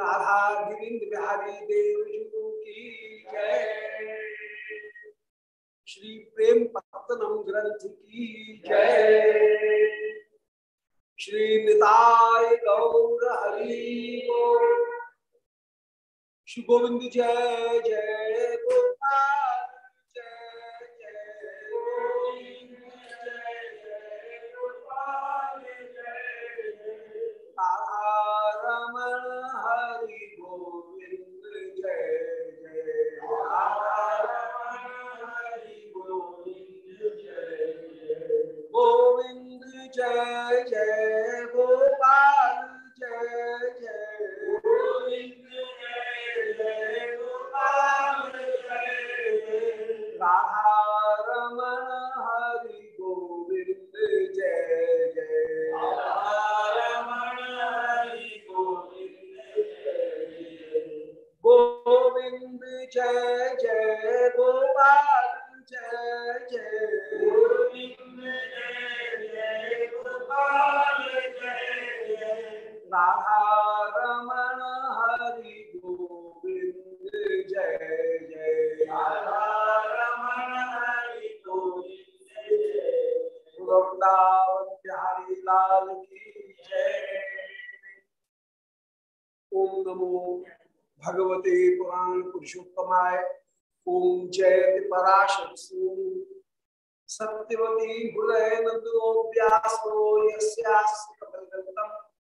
राधा बिहारी देव की जय। श्री प्रेम पत्तनम ग्रंथ की जय। श्री निताय गौर हरि श्री गोविंद जय जय गोपाल जय जय गोपाल, जय जय। गोविंद जय गोपाल जय हरि गोविंद, जय जय रमन हरि गोविंद जय। गोविंद, जय जय, गोपाल, जय जय। राधा हरि गोविंद जय जय रमण हरि गोविंद जय वृंदावन लाल की जय ओम नमो भगवते पुराण पुरुषोत्तमाय ओम जयति पराशक्ति सत्यवती हृदय नंदो व्यासो यस्यास्य कमलगल्पम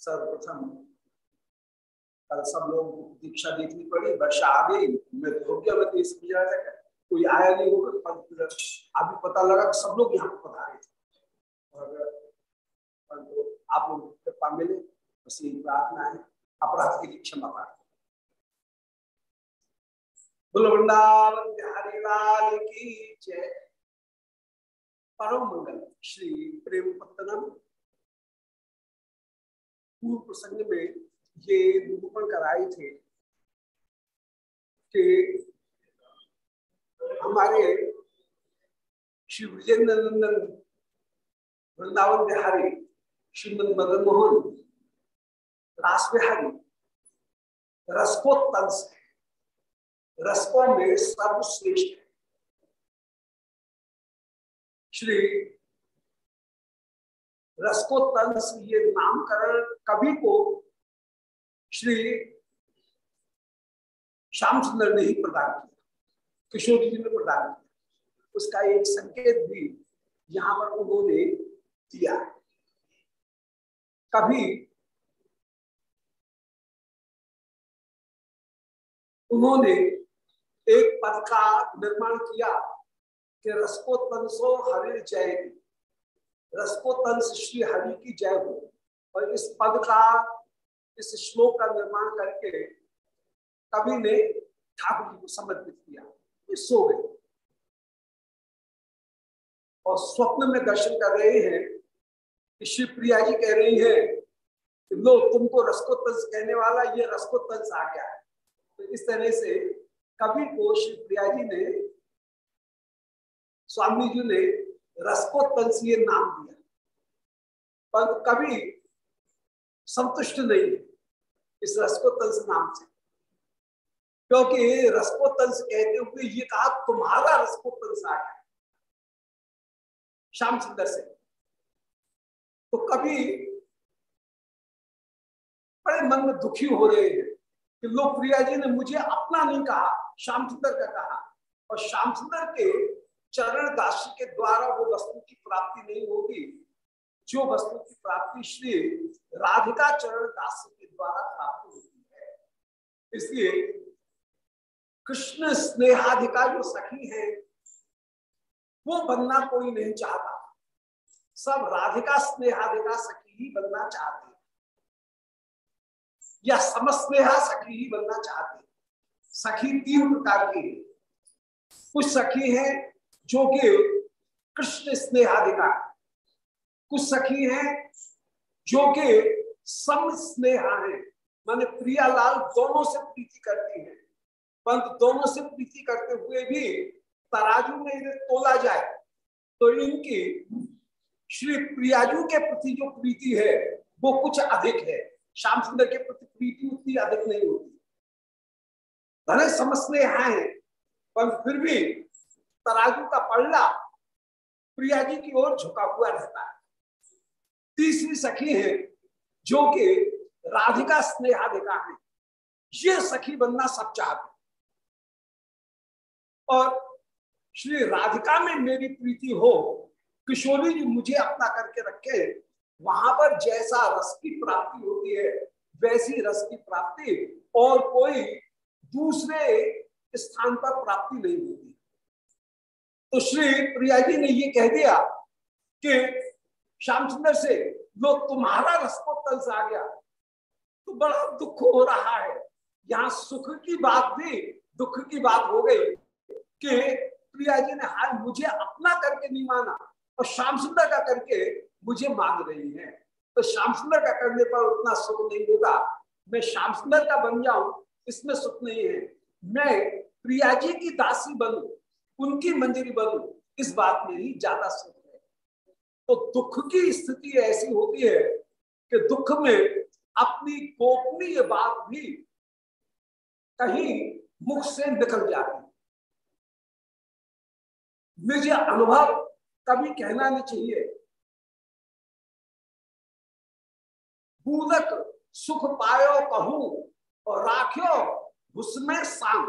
सर्वप्रथम। कल सब लोग दीक्षा देखनी पड़ी, वर्षा आ गई मैं भोग्यवती समझ रहा था कोई आया नहीं होगा अभी पता लगा सब लोग यहाँ पता रहे थे। और आप लोग कृपा मिले, बस यही प्रार्थना है, अपराध के लिए क्षमा बिहारी लाल की जय। परम मंगल, श्री प्रेम पत्तनम। पूर्व प्रसंग में ये निरूपण कराए थे कि हमारे श्री विजेंद्र नंदन वृंदावन बिहारी, श्रीमद मदन मोहन, रास बिहारी रसकोत्तंस है। रसकों में सर्वश्रेष्ठ है। श्री रसकोत्तंस ये नामकरण कवि को श्री श्याम सुंदर ने ही प्रदान किया, किशोर जी ने प्रदान किया। उसका एक संकेत भी यहाँ पर उन्होंने दिया। है कभी उन्होंने एक पद का निर्माण किया कि रसकोत्तंसो हरि जय रसकोत्तंस श्री हरि की जय हो। और इस पद का, इस श्लोक का निर्माण करके कवि ने ठाकुर जी को समर्पित किया। सो गए। और स्वप्न में दर्शन कर रहे हैं, कि श्री प्रिया जी कह रही है लो तुमको रसकोत्तंस कहने वाला ये रसकोत्तंस आ गया। है तो इस तरह से कवि को श्री प्रिया जी ने, स्वामी जी ने रसकोत्तंस ये नाम दिया। पर कभी संतुष्ट नहीं इस रसकोत्तंस नाम से। क्योंकि रसकोत्तंस कहते हुए ये कहा, तुम्हारा रसकोत्तंस आ गया श्याम सुंदर से। तो कभी बड़े मन में दुखी हो रहे हैं कि लोग प्रिया जी ने मुझे अपना नहीं कहा, श्याम सुंदर का कहा। और श्याम सुंदर के चरण दास के द्वारा वो वस्तु की प्राप्ति नहीं होगी। जो वस्तु की प्राप्ति श्री राधिका चरण दास के द्वारा प्राप्त होती है। इसलिए कृष्ण स्नेहाधिका जो सखी है, वो बनना कोई नहीं चाहता। सब राधिका स्नेहाधिका सखी ही बनना चाहते या समस्नेहा सखी ही बनना चाहते सखी तीन प्रकार की कुछ सखी है जो कि कृष्ण स्नेहाधिका कुछ सखी है जो कि सम स्नेहा है। माने प्रियालाल दोनों से प्रीति करती है। परंतु दोनों से प्रीति करते हुए भी तराजू में इन्हें तोला जाए। तो इनकी श्री प्रियाजू के प्रति जो प्रीति है, वो कुछ अधिक है। श्याम सुंदर के प्रति प्रीति उतनी अधिक नहीं होती। भले समझने हैं, पर फिर भी तराजू का पल्ला प्रिया जी की ओर झुका हुआ रहता है। तीसरी सखी है जो कि राधिका स्नेहाधिका है। ये सखी बनना सब चाहते और श्री राधिका में मेरी प्रीति हो, किशोरी जी मुझे अपना करके रखे, वहाँ पर जैसा रस की प्राप्ति होती है, वैसी रस की प्राप्ति और कोई दूसरे स्थान पर प्राप्ति नहीं होती। तो श्री प्रिया जी ने ये कह दिया कि श्याम सुंदर से, लो, तुम्हारा रसकोत्तंस आ गया। तो बड़ा दुख हो रहा है। यहाँ सुख की बात भी, दुख की बात हो गई कि प्रिया जी ने हाल मुझे अपना करके नहीं माना और श्याम सुंदर का करके मुझे मांग रही है। तो श्याम सुंदर का करने पर उतना सुख नहीं होगा। मैं श्याम सुंदर का बन जाऊँ, इसमें सुख नहीं है। मैं प्रिया जी की दासी बनू। उनकी मंजरी बनू, इस बात में ही ज़्यादा सुख है। तो दुख की स्थिति ऐसी होती है कि दुख में अपनी गोपनीय बात भी कहीं मुख से निकल जाती निज अनुभव कभी कहना नहीं चाहिए। पूरक सुख पायो कहू और राख्यो उसमें सांग।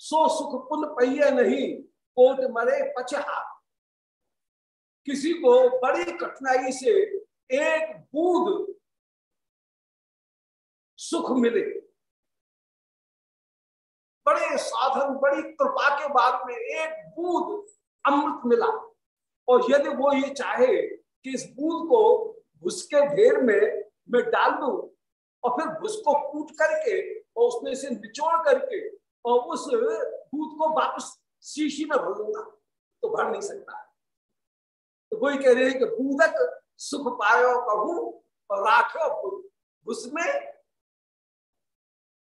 सो सुख पहिए नहीं, कोट मरे पचहा किसी को बड़ी कठिनाई से एक बूंद सुख मिले। बड़े साधन, बड़ी कृपा के बाद में एक बूंद अमृत मिला। और यदि वो ये चाहे कि इस बूंद को भूस के ढेर में मैं डाल दू और फिर भूस को कूट करके और उसमें से निचोड़ करके और उस दूध को वापस शीशी में भर दूँगा तो भर नहीं सकता। तो वही कह रहे हैं कि बूदक सुख पायो कहू और राखो उसमें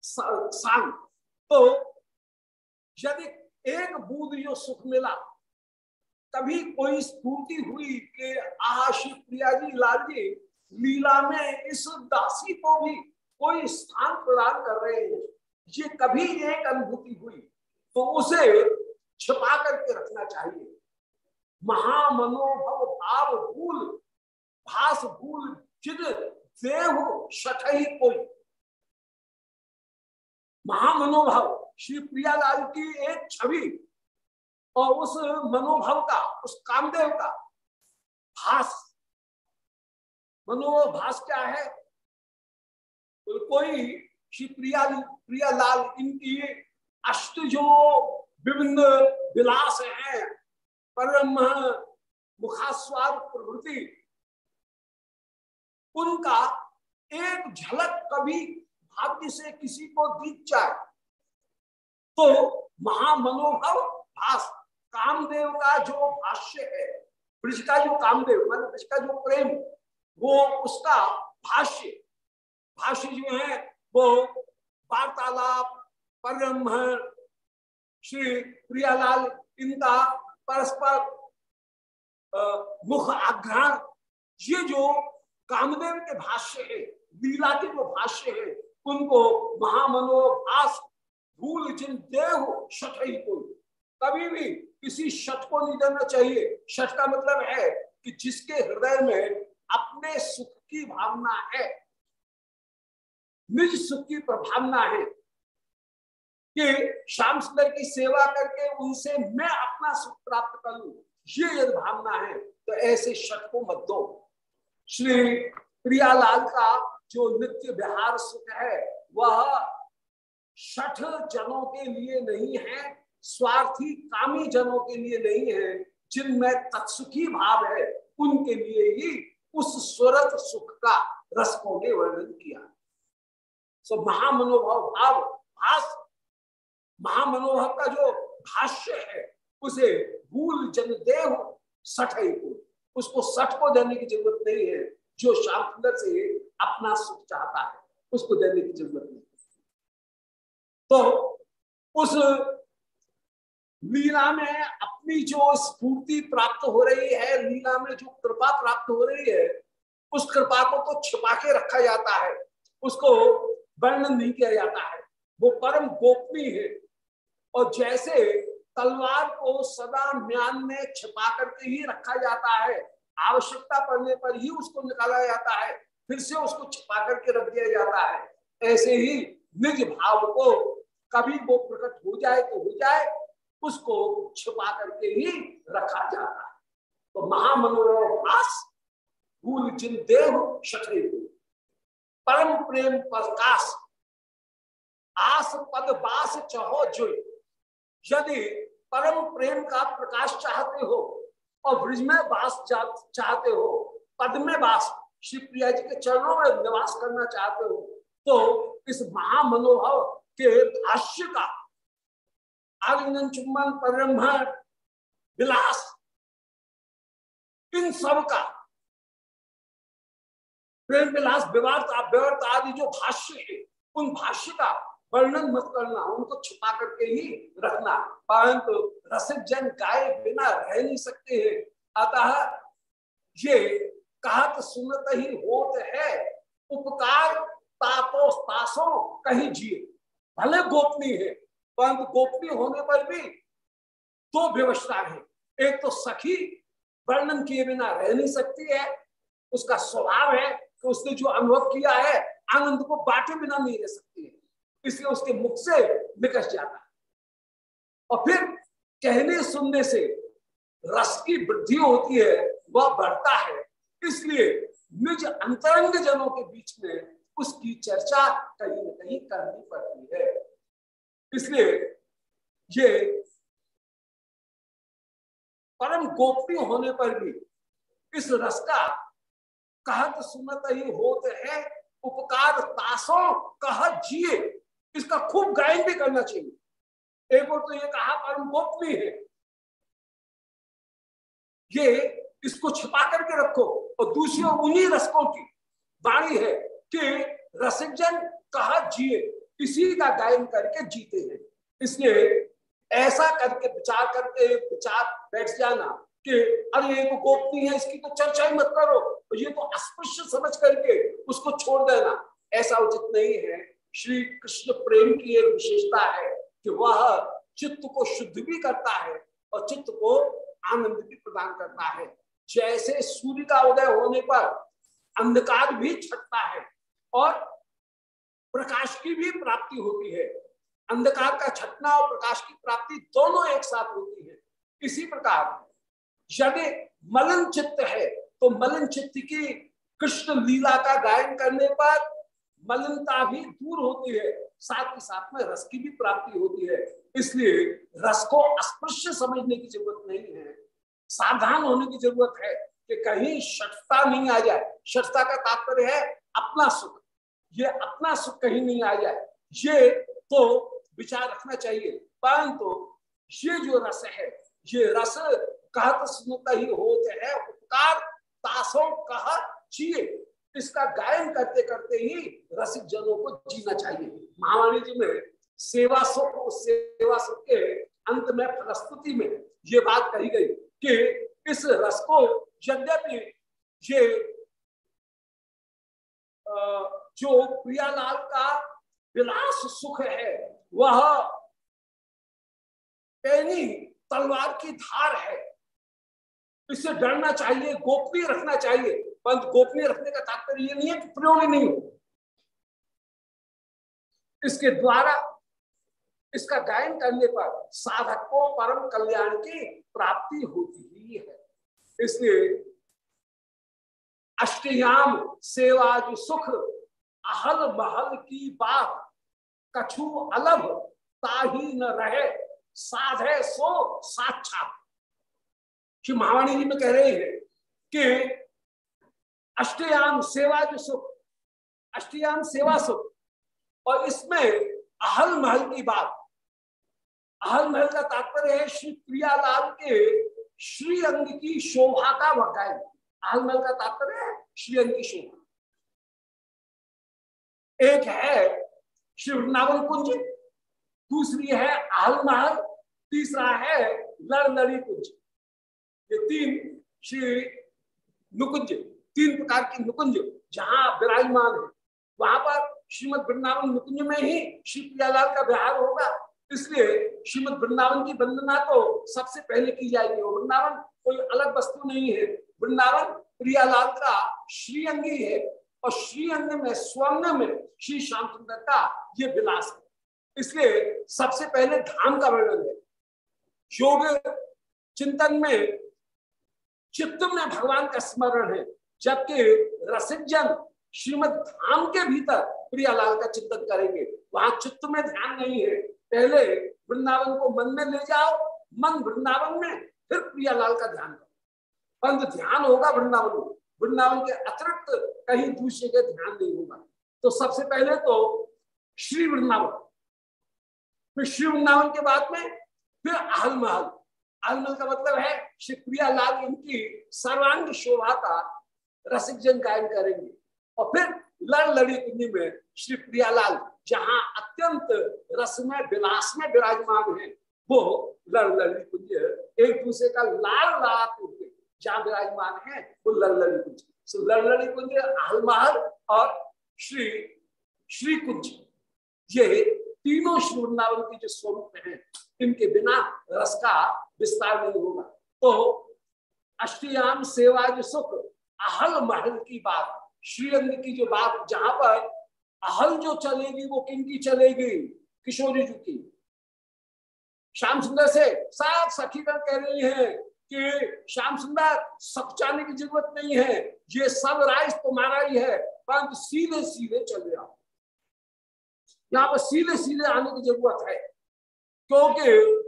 सांग। तो यदि एक बूंद जो सुख मिला, तभी कोई स्फूर्ति हुई कि आशी प्रिया जी लाल जी, लीला में इस दासी को भी कोई स्थान प्रदान कर रहे हैं। ये कभी एक अनुभूति हुई तो उसे छिपा करके रखना चाहिए। महामनोभव भाव भूल, भास भूल चिद देह शठ ही कोई। महामनोभाव, श्री प्रियालाल की एक छवि और उस मनोभाव का, उस कामदेव का भास। मनोभास क्या है? कोई श्री प्रिया प्रियालाल इनकी अष्ट जो विभिन्न विलास है, परम मुखास्वाद प्रवृत्ति उनका एक झलक कभी भाग्य से किसी को दिख जाए। तो महामनोभव भाष कामदेव का जो भाष्य है ब्रज का जो कामदेव, मान ब्रज का जो प्रेम, वो उसका भाष्य भाष्य जो है वो वार्तालाप परम श्री प्रियालाल इनका परस्पर मुख आग्रहण ये जो कामदेव के भाष्य है लीला के जो भाष्य है, उनको महामनोभास भूल जिन देह शठ ही कभी भी किसी शठ को नहीं देना चाहिए। शठ का मतलब है कि जिसके हृदय में अपने सुख की भावना है निज सुख की प्रभावना है कि श्याम सुंदर की सेवा करके उनसे मैं अपना सुख प्राप्त कर लू। ये यदि भावना है तो ऐसे शठ को मत दो। श्री प्रियालाल का जो नित्य विहार सुख है, वह शठ जनों के लिए नहीं है, स्वार्थी कामी जनों के लिए नहीं है, जिनमें तत्सुखी भाव है, उनके लिए ही उस स्वरत सुख का रसकों ने वर्णन किया। सो महामनोभाव, भाव भाष महामनोभाव का जो भाष्य है, उसे भूल जन देव सठ उसको सठ को देने की ज़रूरत नहीं है, जो सुंदर से अपना सुख चाहता है, उसको देने की ज़रूरत नहीं। तो उस लीला में अपनी जो स्फूर्ति प्राप्त हो रही है, लीला में जो कृपा प्राप्त हो रही है, उस कृपा को तो छिपा के रखा जाता है। उसको वर्णन नहीं किया जाता है। वो परम गोपनीय है। और जैसे तलवार को सदा म्यान में छिपा करके ही रखा जाता है, आवश्यकता पड़ने पर ही उसको निकाला जाता है, फिर से उसको छिपा करके रख दिया जाता है। ऐसे ही निज भाव को कभी वो प्रकट हो जाए तो हो जाए, उसको छिपा करके ही रखा जाता है। तो महामनोभास भूल देव शठे परम प्रेम प्रकाश आस पद बास चहो जुई। यदि परम प्रेम का प्रकाश चाहते हो और ब्रिज में वास चाहते हो, पद में वास श्री प्रिया जी के चरणों में निवास करना चाहते हो तो इस महामनोभाव के भाष्य का आलिंगन चुम्बन परम विलास, इन सब का प्रेम विलास विवर्त आदि जो भाष्य है, उन भाष्य का वर्णन मत करना, उनको छुपा करके ही रखना। परंतु रसिक जन गाय बिना रह नहीं सकते हैं। अतः ये कहा तो सुनत ही होत है, उपकार तातो कहीं जिए। भले गोपनीय है, परंतु गोपनीय होने पर भी दो व्यवस्था है। एक तो सखी वर्णन किए बिना रह नहीं सकती है, उसका स्वभाव है कि उसने जो अनुभव किया है, आनंद को बांटे बिना नहीं रह सकती है। इसलिए उसके मुख से निकल जाता है। और फिर कहने सुनने से रस की वृद्धि होती है, वह बढ़ता है। इसलिए निज अंतरंग जनों के बीच में उसकी चर्चा कहीं ना कहीं करनी पड़ती है। इसलिए ये परम गोपनीय होने पर भी इस रस का कहत सुनत ही होते है, उपकार तासों कह जिए इसका खूब गायन भी करना चाहिए। एक और तो ये कहा परम गोपनीय है। ये इसको छिपा करके रखो और दूसरी उन्हीं रसकों की वाणी है कि रसिकजन कहा जिए इसी का गायन करके जीते हैं। इसलिए ऐसा करके विचार करके विचार बैठ जाना कि, अरे, ये तो गोपनीय है, इसकी तो चर्चा ही मत करो। ये तो अस्पृश्य समझ करके उसको छोड़ देना। ऐसा उचित नहीं है। श्री कृष्ण प्रेम की एक विशेषता है कि वह चित्त को शुद्ध भी करता है और चित्त को आनंद भी प्रदान करता है। जैसे सूर्य का उदय होने पर अंधकार भी छटता है और प्रकाश की भी प्राप्ति होती है। अंधकार का छटना और प्रकाश की प्राप्ति दोनों एक साथ होती है। इसी प्रकार यदि मलन चित्त है। तो मलन चित्त की कृष्ण लीला का गायन करने पर मलिनता भी दूर होती है। साथ ही साथ में रस की भी प्राप्ति होती है। इसलिए रस को अस्पृश्य समझने की ज़रूरत नहीं है। सावधान होने की ज़रूरत है कि कहीं शठता नहीं आ जाए। शठता का तात्पर्य है अपना सुख। ये अपना सुख कहीं नहीं आ जाए। ये तो विचार रखना चाहिए। परंतु तो ये जो रस है, ये रस कहत सुनता ही होते है, उपकार तासों कहा चाहिए इसका गायन करते करते ही रसिक जनों को जीना चाहिए। महावाणी जी में सेवा सुख सेवा सुख के अंत में, प्रस्तुति में ये बात कही गई कि इस रस को यद्यपि ये जो प्रियालाल का विलास सुख है, वह पैनी तलवार की धार है इससे डरना चाहिए गोपनीय रखना चाहिए, परंतु गोपनीय रखने का तात्पर्य ये नहीं है कि प्रयोग नहीं हो। इसके द्वारा इसका गायन करने पर साधक को परम कल्याण की प्राप्ति होती ही है। इसलिए अष्टयाम सेवा जो सुख, अहल महल की बात कछु अलभ ताही न रहे, साधे सो साक्षात। श्री महावाणी जी में कह रहे हैं कि अष्टयाम सेवा जो सुख, अष्टयाम सेवा सुख। और इसमें अहल महल की बात। अहल महल का तात्पर्य है श्री प्रियालाल के श्री अंग की शोभा का वकाय अहल महल का तात्पर्य है श्री अंग की शोभा। एक है श्री वृंदावन कुंज, दूसरी है अहल महल, तीसरा है लड़ लड़ी कुंज। ये तीन श्री नुकुंज, तीन प्रकार की नुकुंज, जहाँ विराजमान है। वहाँ पर श्रीमद वृंदावन नुकुंज में ही श्री प्रियालाल का विहार होगा। इसलिए श्रीमद वृंदावन की वंदना तो सबसे पहले की जाएगी। और वृंदावन कोई अलग वस्तु नहीं है। वृंदावन प्रियालाल का श्रीअंगी है। और श्रीअंग में, स्वर्ण में श्री श्याम सुंदर का ये विलास है। इसलिए सबसे पहले धाम का वर्णन है। योग चिंतन में चित्त में भगवान का स्मरण है। जबकि रसिक जन श्रीमद धाम के भीतर प्रियालाल का चिंतन करेंगे। वहाँ चित्त में ध्यान नहीं है। पहले वृंदावन को मन में ले जाओ। मन वृंदावन में, फिर प्रियालाल का ध्यान करो। परंतु ध्यान होगा वृंदावन में। वृंदावन के अतिरिक्त कहीं दूसरे का ध्यान नहीं होगा। तो सबसे पहले तो श्री वृंदावन। फिर श्री वृंदावन के बाद में, फिर आहल महल आहल का मतलब है श्री प्रियालाल इनकी सर्वांग शोभा का रसिक जन गायन करेंगे। और फिर लड़ लड़ी कुंजी में श्री प्रियालाल जहाँ अत्यंत रस में विलास में विराजमान है, वो लड़ लड़ी कुंज एक दूसरे का लाल लाल करके जहाँ विराजमान है, वो लड़ लड़ी कुंज। लड़ लड़ी कुंज आहलमहल और श्री श्री कुंज। ये तीनों श्री वृंदावन के जो स्वरूप है, इनके बिना रस का विस्तार नहीं होगा। तो अष्टयाम सेवा जो सुख, अहल महल की बात, श्रीअंग की जो बात जहाँ पर अहल जो चलेगी, वो किन की चलेगी? किशोरी जी की। श्याम सुंदर से साफ़ सखीगण कह रही है कि श्याम सुंदर, सब जाने की ज़रूरत नहीं है। ये सब राइस तुम्हारा ही है। परंतु सीधे सीधे चले आओ यहाँ पर सीधे सीधे आने की ज़रूरत है। क्योंकि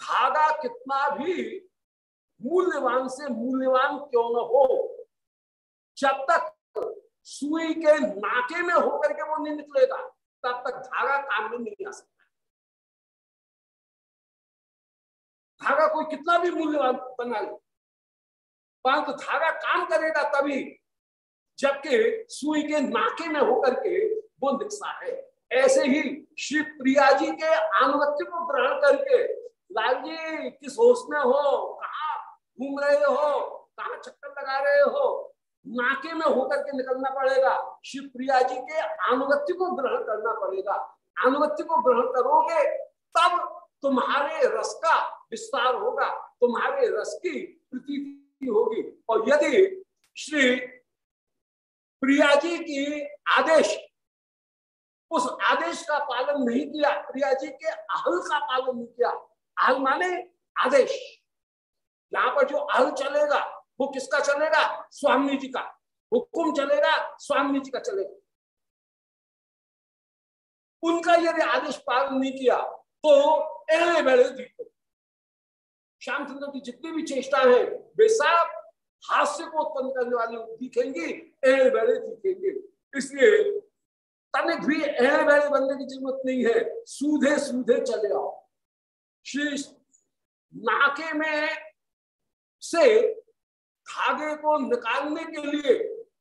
धागा कितना भी मूल्यवान से मूल्यवान क्यों न हो, जब तक सुई के नाके में होकर के वो नहीं निकलेगा, तब तक धागा काम में नहीं आ सकता। धागा कोई कितना भी मूल्यवान बना ले, परंतु धागा काम करेगा तभी, जबकि सुई के नाके में होकर के वो निकसा है। ऐसे ही श्री प्रिया जी के अनुगत्य को ग्रहण करके लाल जी किस होश में हो? कहा घूम रहे हो? कहा चक्कर लगा रहे हो? नाके में होकर के निकलना पड़ेगा। शिव प्रिया जी के अनुगत्य को ग्रहण करना पड़ेगा। अनुगत्य को ग्रहण करोगे, तब तुम्हारे रस का विस्तार होगा, तुम्हारे रस की प्रती होगी। और यदि श्री प्रिया जी की आदेश, उस आदेश का पालन नहीं किया, प्रिया जी के अहल का पालन नहीं किया अहल माने आदेश। यहाँ पर जो आल चलेगा, वो किसका चलेगा? स्वामी जी का। हुक्म चलेगा, स्वामी जी का चलेगा। उनका यदि आदेश पालन नहीं किया तो एड़े बेड़े दिखते श्याम चंद्र की जितनी भी चेष्टा है, वे सब हास्य को उत्पन्न करने वाली दिखेंगे एड़े बेड़े दिखेंगे इसलिए तनिक भी एड़े बेड़े बनने की ज़रूरत नहीं है। सूधे सूधे चले आओ। श्री नाके में से धागे को निकालने के लिए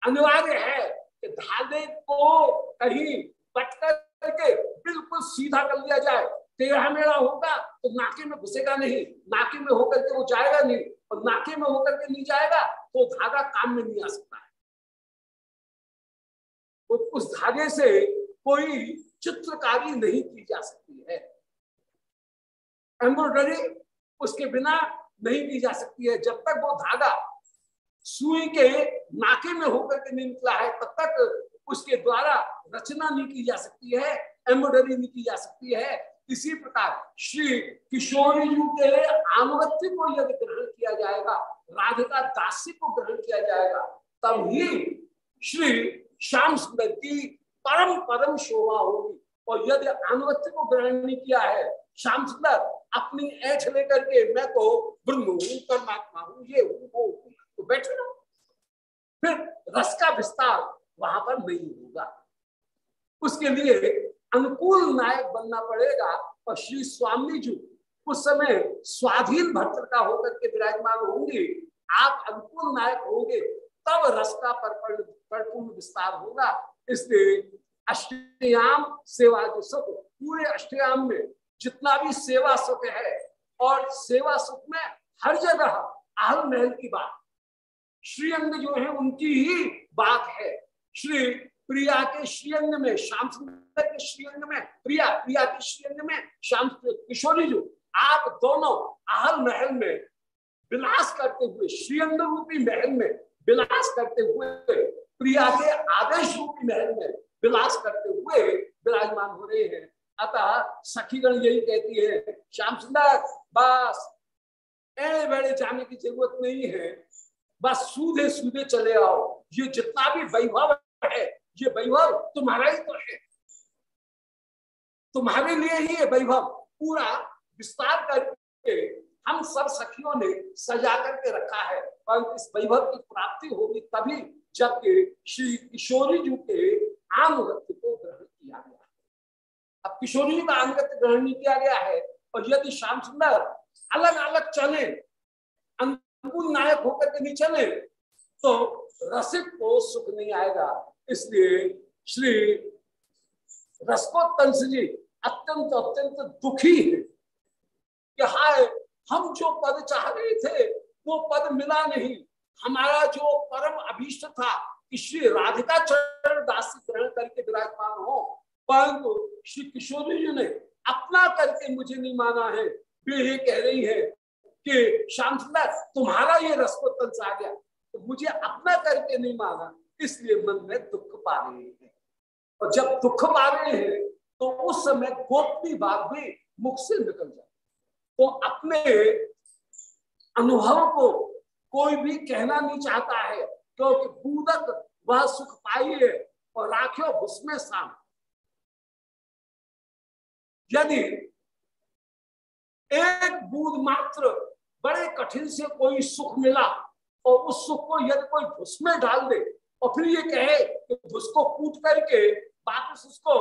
अनिवार्य है कि धागे को कहीं कट करके बिल्कुल सीधा कर लिया जाए। तेरह मेरा होगा तो नाके में घुसेगा नहीं। नाके में होकर के वो जाएगा नहीं और नाके में होकर के नहीं जाएगा तो धागा काम में नहीं आ सकता है। तो उस धागे से कोई चित्रकारी नहीं की जा सकती है। एम्ब्रॉयडरी उसके बिना नहीं की जा सकती है। जब तक वो धागा सुई के नाके में होकर के नहीं निकला है, तब तक उसके द्वारा रचना नहीं की जा सकती है, एम्ब्रॉयडरी नहीं की जा सकती है। इसी प्रकार श्री किशोरी जी के अनुगत्य को यदि ग्रहण किया जाएगा, राधिका दासी को ग्रहण किया जाएगा, तब ही श्री श्याम सुंदर की परम परम शोभा होगी। और यदि अनुगत्य को ग्रहण नहीं किया है, श्याम सुंदर अपनी ऐठ लेकर के मैं तो ब्रह्म हूँ, परमात्मा हूँ, ये हूँ, वो तो बैठे रहो फिर रस का विस्तार वहाँ पर नहीं होगा। उसके लिए अनुकूल नायक बनना पड़ेगा। और श्री स्वामी जी उस समय स्वाधीन भक्त का होकर के विराजमान होंगे। आप अनुकूल नायक होंगे, तब रस का परिपूर्ण विस्तार होगा। इसलिए अष्टयाम सेवा जो सुख पूरे अष्टयाम में जितना भी सेवा सुख है, और सेवा सुख में हर जगह आहल महल की बात। श्रीअंग जो है, उनकी ही बात है। श्री प्रिया के श्रीअंग में, श्याम सुंदर के श्रीअंग में, प्रिया प्रिया के श्रीअंग में, श्याम किशोरी जो, आप दोनों आहल महल में विलास करते हुए, श्रीअंग रूपी महल में विलास करते हुए, प्रिया के आदेश रूपी महल में विलास करते हुए विराजमान हो रहे हैं। अतः सखीगण यही कहती है श्याम सुंदर बस। एड़े बेड़े जाने की ज़रूरत नहीं है। बस सूधे सूधे चले आओ। ये जितना भी वैभव है, ये वैभव तुम्हारा ही तो है। तुम्हारे लिए ही ये वैभव। पूरा विस्तार करके हम सब सखियों ने सजा करके रखा है। और इस वैभव की प्राप्ति होगी तभी जबकि श्री किशोरी जी के आनुगत्य को ग्रहण किया गया अब किशोरी का आनुगत्य ग्रहण किया गया है और यदि श्याम सुंदर अलग अलग चले, अनुकूल नायक होकर के नहीं चले तो रसिक को सुख नहीं आएगा। इसलिए श्री रसकोत्तंस जी अत्यंत अत्यंत दुखी है कि हाय, हम जो पद चाह रहे थे, वो पद मिला नहीं। हमारा जो परम अभीष्ट था कि श्री राधिका चरण दास ग्रहण करके विराजमान हो परंतु श्री किशोरी जी ने अपना करके मुझे नहीं माना है। वे ये कह रही है कि श्याम तुम्हारा ये रसकोत्तंस आ गया। तो मुझे अपना करके नहीं माना, इसलिए मन में दुख पा रहे हैं। और जब दुख पा रहे हैं तो उस समय गोपनी बात भी मुख से निकल जाए तो अपने अनुभव को कोई भी कहना नहीं चाहता है, क्योंकि तो बूदक वह सुख पाइए और राखियो उसमें शाम यदि एक बूंद मात्र बड़े कठिन से कोई सुख मिला और उस सुख को यदि कोई भुस में डाल दे और फिर ये कहे कि भुस को कूट करके वापस उसको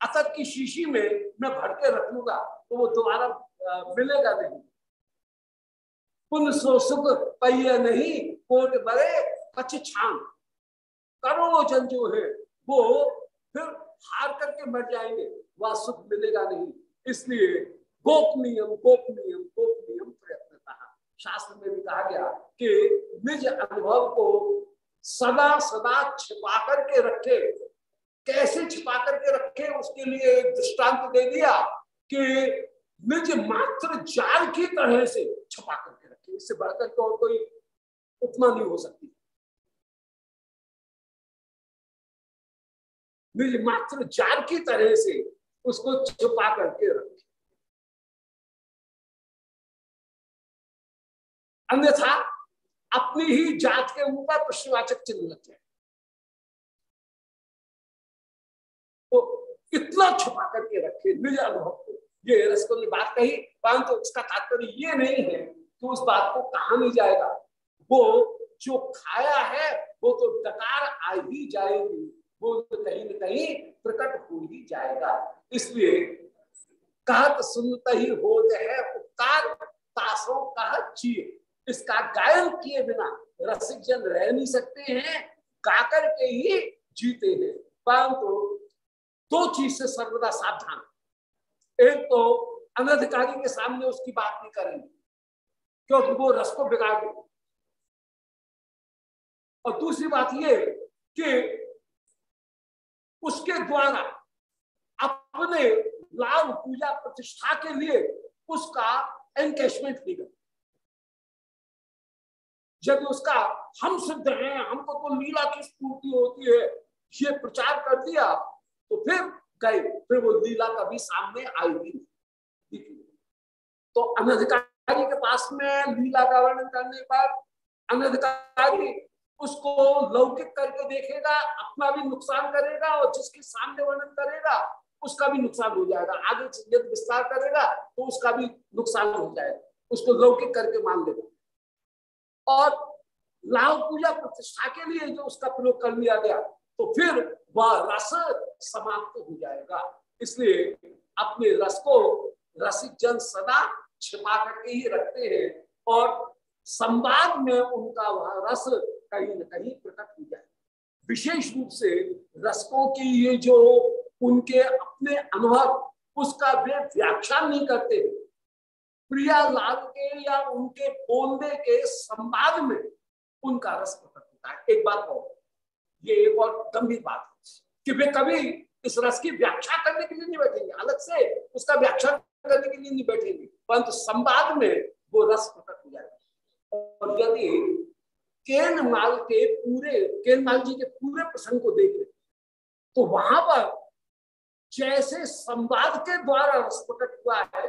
असर की शीशी में मैं भर के रख लूँगा तो वो दोबारा मिलेगा नहीं। पुन सो सुख पहिए नहीं, कोट बड़े कच्छ छान। करोड़ों जन जो है, वो फिर हार करके मर जाएँगे, वह सुख मिलेगा नहीं। इसलिए गोपनीयम गोपनीयम गोपनीयम प्रयत्न कहा शास्त्र में भी कहा गया कि निज अनुभव को सदा सदा छिपा करके रखे। कैसे छिपा करके रखे, उसके लिए दृष्टांत दे दिया कि निज मात्र जाल की तरह से छपा करके रखे। इससे बढ़कर तो कोई उपमा नहीं हो सकती। मात्र जाल की तरह से उसको छुपा करके रखे। अन्यथा अपनी ही जात के ऊपर प्रश्नवाचक चिन्ह लग जाए। तो इतना छुपा करके रखे निज अनुभव को। ये रसको ने बात कही, परंतु तो उसका तात्पर्य ये नहीं है कि उस बात को कहा नहीं जाएगा। वो जो खाया है, वो तो डकार आ ही जाएगी। वो तो कहीं न कहीं प्रकट हो ही जाएगा। इसलिए कहत सुनता ही होते है तासों कहा चीर। इसका गायन किए बिना रसिक जन रह नहीं सकते हैं, गाकर के ही जीते हैं। परंतु दो चीज़ से सर्वदा सावधान। एक तो अनधिकारी के सामने उसकी बात नहीं करेंगे, क्योंकि वो रस को बिगाड़ दे और दूसरी बात ये कि उसके द्वारा अपने लाभ पूजा प्रतिष्ठा के लिए उसका एनकेशमेंट नहीं करते जब उसका हम सिद्ध हैं, हमको तो लीला की स्फूर्ति होती है, ये प्रचार कर दिया तो फिर गए, फिर वो लीला कभी सामने आएगी तो अनधिकारी के पास में लीला का वर्णन करने पर अनधिकारी उसको लौकिक करके देखेगा, अपना भी नुकसान करेगा और जिसके सामने वर्णन करेगा, उसका भी नुकसान हो जाएगा। आगे यदि विस्तार करेगा तो उसका भी नुकसान हो जाएगा। उसको लौकिक करके मान लेगा। और लाभ पूजा प्रतिष्ठा के लिए जो उसका प्रयोग कर लिया गया तो फिर वह रस समाप्त हो जाएगा। इसलिए अपने रस को रसिक जन सदा छिपा करके ही रखते हैं और संवाद में उनका वह रस कहीं न कहीं प्रकट हो जाए। विशेष रूप से रसकों की ये जो उनके अपने अनुभव, उसका वे व्याख्यान नहीं करते। प्रिया लाल के या उनके बोलने के संवाद में उनका रस प्रकट होता है। एक बात और, ये एक और गंभीर बात है कि वे कभी इस रस की व्याख्या करने के लिए नहीं बैठेंगे। अलग से उसका व्याख्या करने के लिए नहीं बैठेंगे, परंतु संवाद में वो रस प्रकट हो जाएगा। और यदि केन माल के पूरे, केन माल जी के पूरे प्रसंग को देखें तो वहाँ पर जैसे संवाद के द्वारा रस प्रकट हुआ है,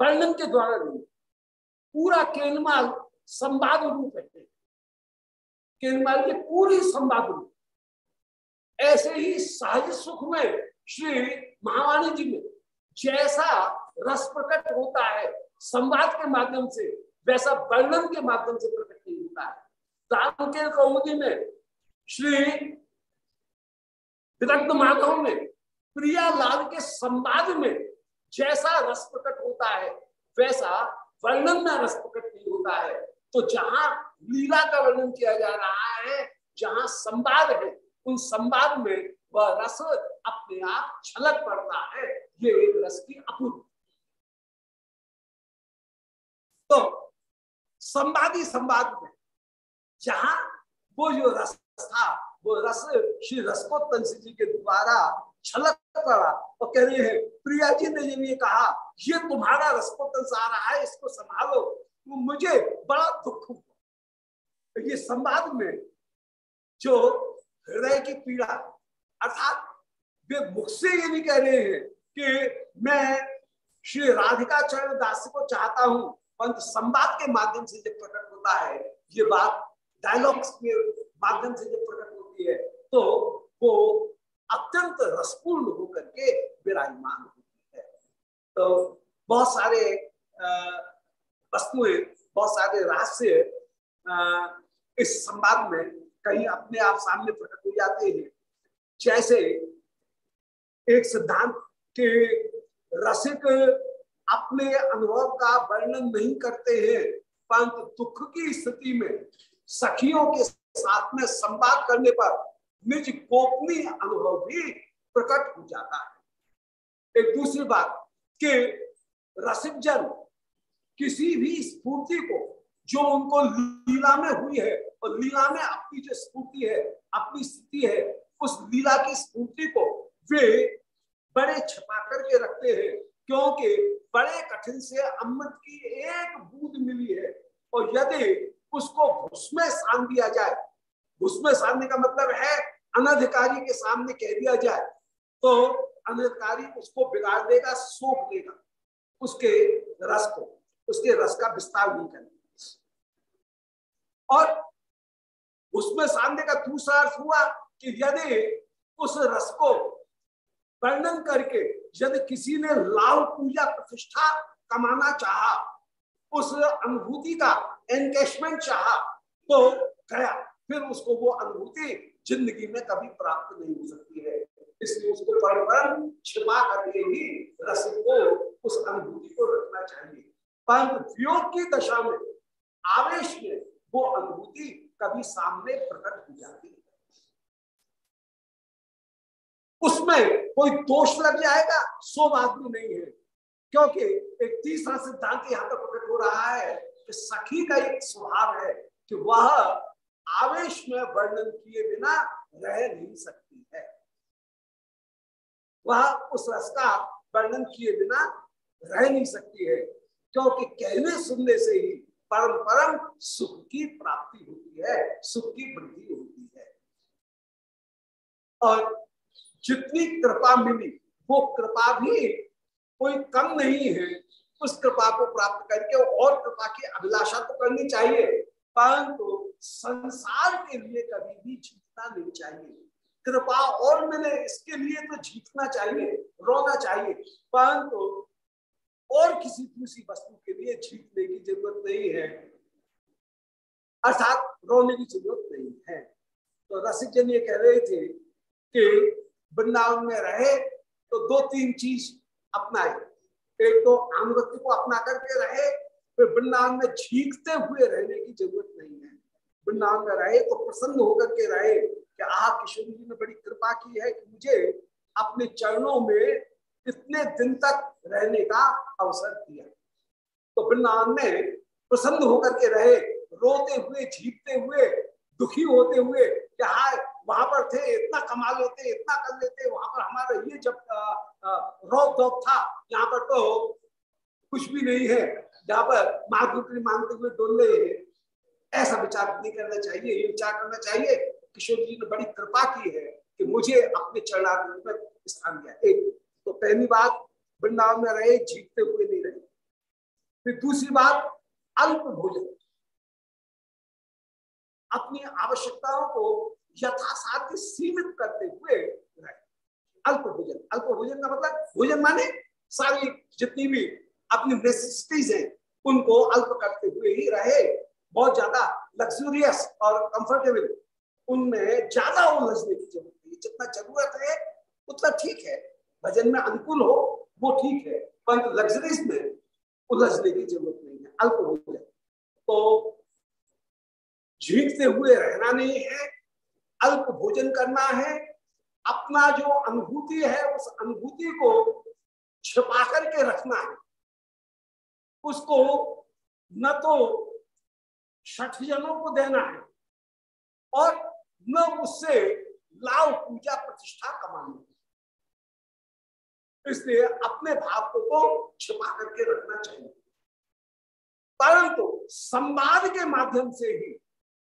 वर्णन के द्वारा नहीं, पूरा केनमाल संवाद रूप है। केनमाल की पूरी संवाद रूप। ऐसे ही सहज सुख में श्री महावाणी जी में जैसा रस प्रकट होता है संवाद के माध्यम से, वैसा वर्णन के माध्यम से प्रकट के कौमुदी में श्री विदग्ध माधव में प्रिया लाल के संवाद में जैसा रस प्रकट होता है, वैसा वर्णन में रस प्रकट नहीं होता है। तो जहाँ लीला का वर्णन किया जा रहा है, जहाँ संवाद है, उन संवाद में वह रस अपने आप छलक पड़ता है। ये एक रस की अपूर्व। तो संवादी संवाद में जहाँ वो जो रस था, वो रस श्री रसकोत्तन जी के द्वारा छलक पड़ा। और कह रहे हैं, प्रिया जी ने जब ये कहा, ये तुम्हारा रसकोत्तन से आ रहा है, इसको संभालो। तो मुझे बड़ा दुख हुआ। तो ये संवाद में जो हृदय की पीड़ा, अर्थात वे मुख से ये नहीं कह रहे हैं कि मैं श्री राधिका चरण दास को चाहता हूँ। संवाद के माध्यम से जब प्रकट होता है, ये बात डायलॉग्स के माध्यम से जब प्रकट होती है तो वो अत्यंत रसपूर्ण होकर के विराजमान होती है। तो बहुत सारे वस्तुएँ, बहुत सारे रहस्य इस संवाद में कहीं अपने आप सामने प्रकट हो जाते हैं। जैसे एक सिद्धांत के रसिक अपने अनुभव का वर्णन नहीं करते हैं, परंतु दुख की स्थिति में सखियों के साथ में संवाद करने पर निज गोपनीय अनुभव भी प्रकट हो जाता है। एक दूसरी बात कि रसिक जन किसी भी स्फूर्ति को, जो उनको लीला में हुई है और लीला में अपनी जो स्फूर्ति है, अपनी स्थिति है, उस लीला की स्फूर्ति को वे बड़े छपा करके रखते हैं, क्योंकि बड़े कठिन से अमृत की एक बूंद मिली है। और यदि उसको भूसमें सान दिया जाए। भूसमें सानने का मतलब है, अनधिकारी के सामने कह दिया जाए तो अनधिकारी उसको बिगाड़ देगा सोख देगा। उसके रस को, उसके रस का विस्तार नहीं करेगा। और उसमें सामने का दूसरा अर्थ हुआ कि यदि उस रस को वर्णन करके यदि किसी ने लाभ पूजा प्रतिष्ठा कमाना चाहा, उस अनुभूति का एनकेशमेंट चाहा तो गया। फिर उसको वो अनुभूति ज़िंदगी में कभी प्राप्त नहीं हो सकती है। इसलिए उसको पढ़ पर छिपा करके ही रस को, उस अनुभूति को रखना चाहिए। परंतु वियोग की दशा में, आवेश में वो अनुभूति कभी सामने प्रकट हो जाती है। उसमें कोई दोष लग जाएगा, सो बात भी नहीं है। क्योंकि एक तीसरा सिद्धांत यहाँ पर प्रकट हो रहा है कि सखी का एक स्वभाव है कि वह आवेश में वर्णन किए बिना रह नहीं सकती है। वह उस रस का वर्णन किए बिना रह नहीं सकती है, क्योंकि कहने सुनने से ही परम परम सुख की प्राप्ति होती है, सुख की वृद्धि होती है। और जितनी कृपा मिली वो कृपा भी कोई कम नहीं है। उस कृपा को प्राप्त करके और कृपा की अभिलाषा तो करनी चाहिए। परंतु तो संसार के लिए कभी भी जीतना नहीं चाहिए। कृपा और मिले इसके लिए तो जीतना चाहिए, रोना चाहिए। परंतु तो और किसी दूसरी वस्तु के लिए जीतने की ज़रूरत नहीं है। अर्थात रोने की ज़रूरत नहीं है। तो रसिक जन ये कह रहे थे कि वृंदावन में रहे तो दो तीन चीज़ अपनाए। एक तो अनुगत्य को अपना करके रहे, फिर वृंदावन में छींकते हुए रहने की ज़रूरत नहीं है। वृंदावन में रहे तो प्रसन्न होकर के रहे कि आह, किशोर जी ने बड़ी कृपा की है कि मुझे अपने चरणों में इतने दिन तक रहने का अवसर दिया। तो वृंदावन में प्रसन्न होकर के रहे, रोते हुए झीपते हुए, दुखी होते हुए, कि हाय वहाँ पर थे, इतना कमा लेते, इतना कर लेते, वहाँ पर हमारा ये जब रोक धोक था यहाँ पर तो कुछ भी नहीं है, जहाँ पर महापुत्री मानते हुए डोल रहे ऐसा विचार नहीं करना चाहिए, ये विचार करना चाहिए, किशोर जी ने बड़ी कृपा की है कि मुझे अपने चरणार्थ में स्थान दिया। एक तो पहली बात, वृंदावन में रहे जीतते हुए नहीं रहे। फिर दूसरी बात, अल्प भोजन। अपनी आवश्यकताओं को यथासाध्य सीमित करते हुए अल्प भोजन। अल्प भोजन का मतलब भोजन माने सारी जितनी भी अपनी नेसेसिटीज है, उनको अल्प करते हुए ही रहे। बहुत ज़्यादा लग्जूरियस और कंफर्टेबल उनमें ज़्यादा उलझने की ज़रूरत है। जितना ज़रूरत है, उतना ठीक है। भजन में अनुकूल हो, वो ठीक है। परंतु लग्जरीज में उलझने की ज़रूरत नहीं है। अल्प हो तो झीकते हुए रहना नहीं है। अल्प भोजन करना है, अपना जो अनुभूति है, उस अनुभूति को छिपा करके रखना है। उसको न तो छठ जनों को देना है और न उससे लाभ पूजा प्रतिष्ठा कमानी इसलिए अपने भाव को छिपा करके रखना चाहिए। परंतु संवाद के माध्यम से ही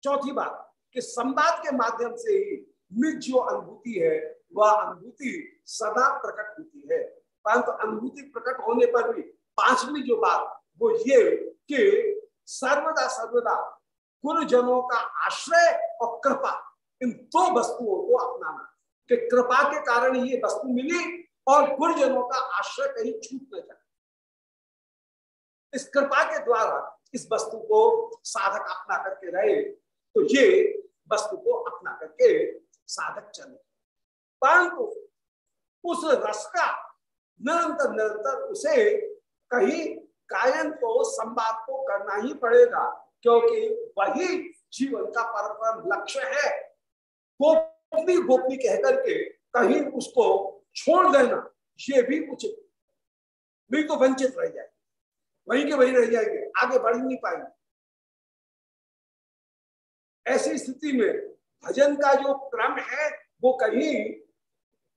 चौथी बात कि संवाद के माध्यम से ही निज जो अनुभूति है, वह अनुभूति सदा प्रकट होती है। परंतु अनुभूति प्रकट होने पर भी पांचवी जो बात, वो ये कि सर्वदा सर्वदा गुरुजनों का आश्रय और कृपा इन दो वस्तुओं को अपनाना, कि कृपा के कारण ये वस्तु मिली और गुरुजनों का आश्रय कहीं छूट न जाए। इस कृपा के द्वारा इस वस्तु को साधक अपना करके रहे तो ये वस्तु को अपना करके साधक चले। परंतु उस रस का निरंतर निरंतर उसे कहीं गायन को, संवाद को करना ही पड़ेगा, क्योंकि वही जीवन का परम लक्ष्य है। गोपनी गोपनी कहकर के कहीं उसको छोड़ देना, ये भी उचित। नहीं तो वंचित रह जाए वहीं के वहीं रह जाएँगे। आगे बढ़ नहीं पाएँगे। ऐसी स्थिति में भजन का जो क्रम है, वो कहीं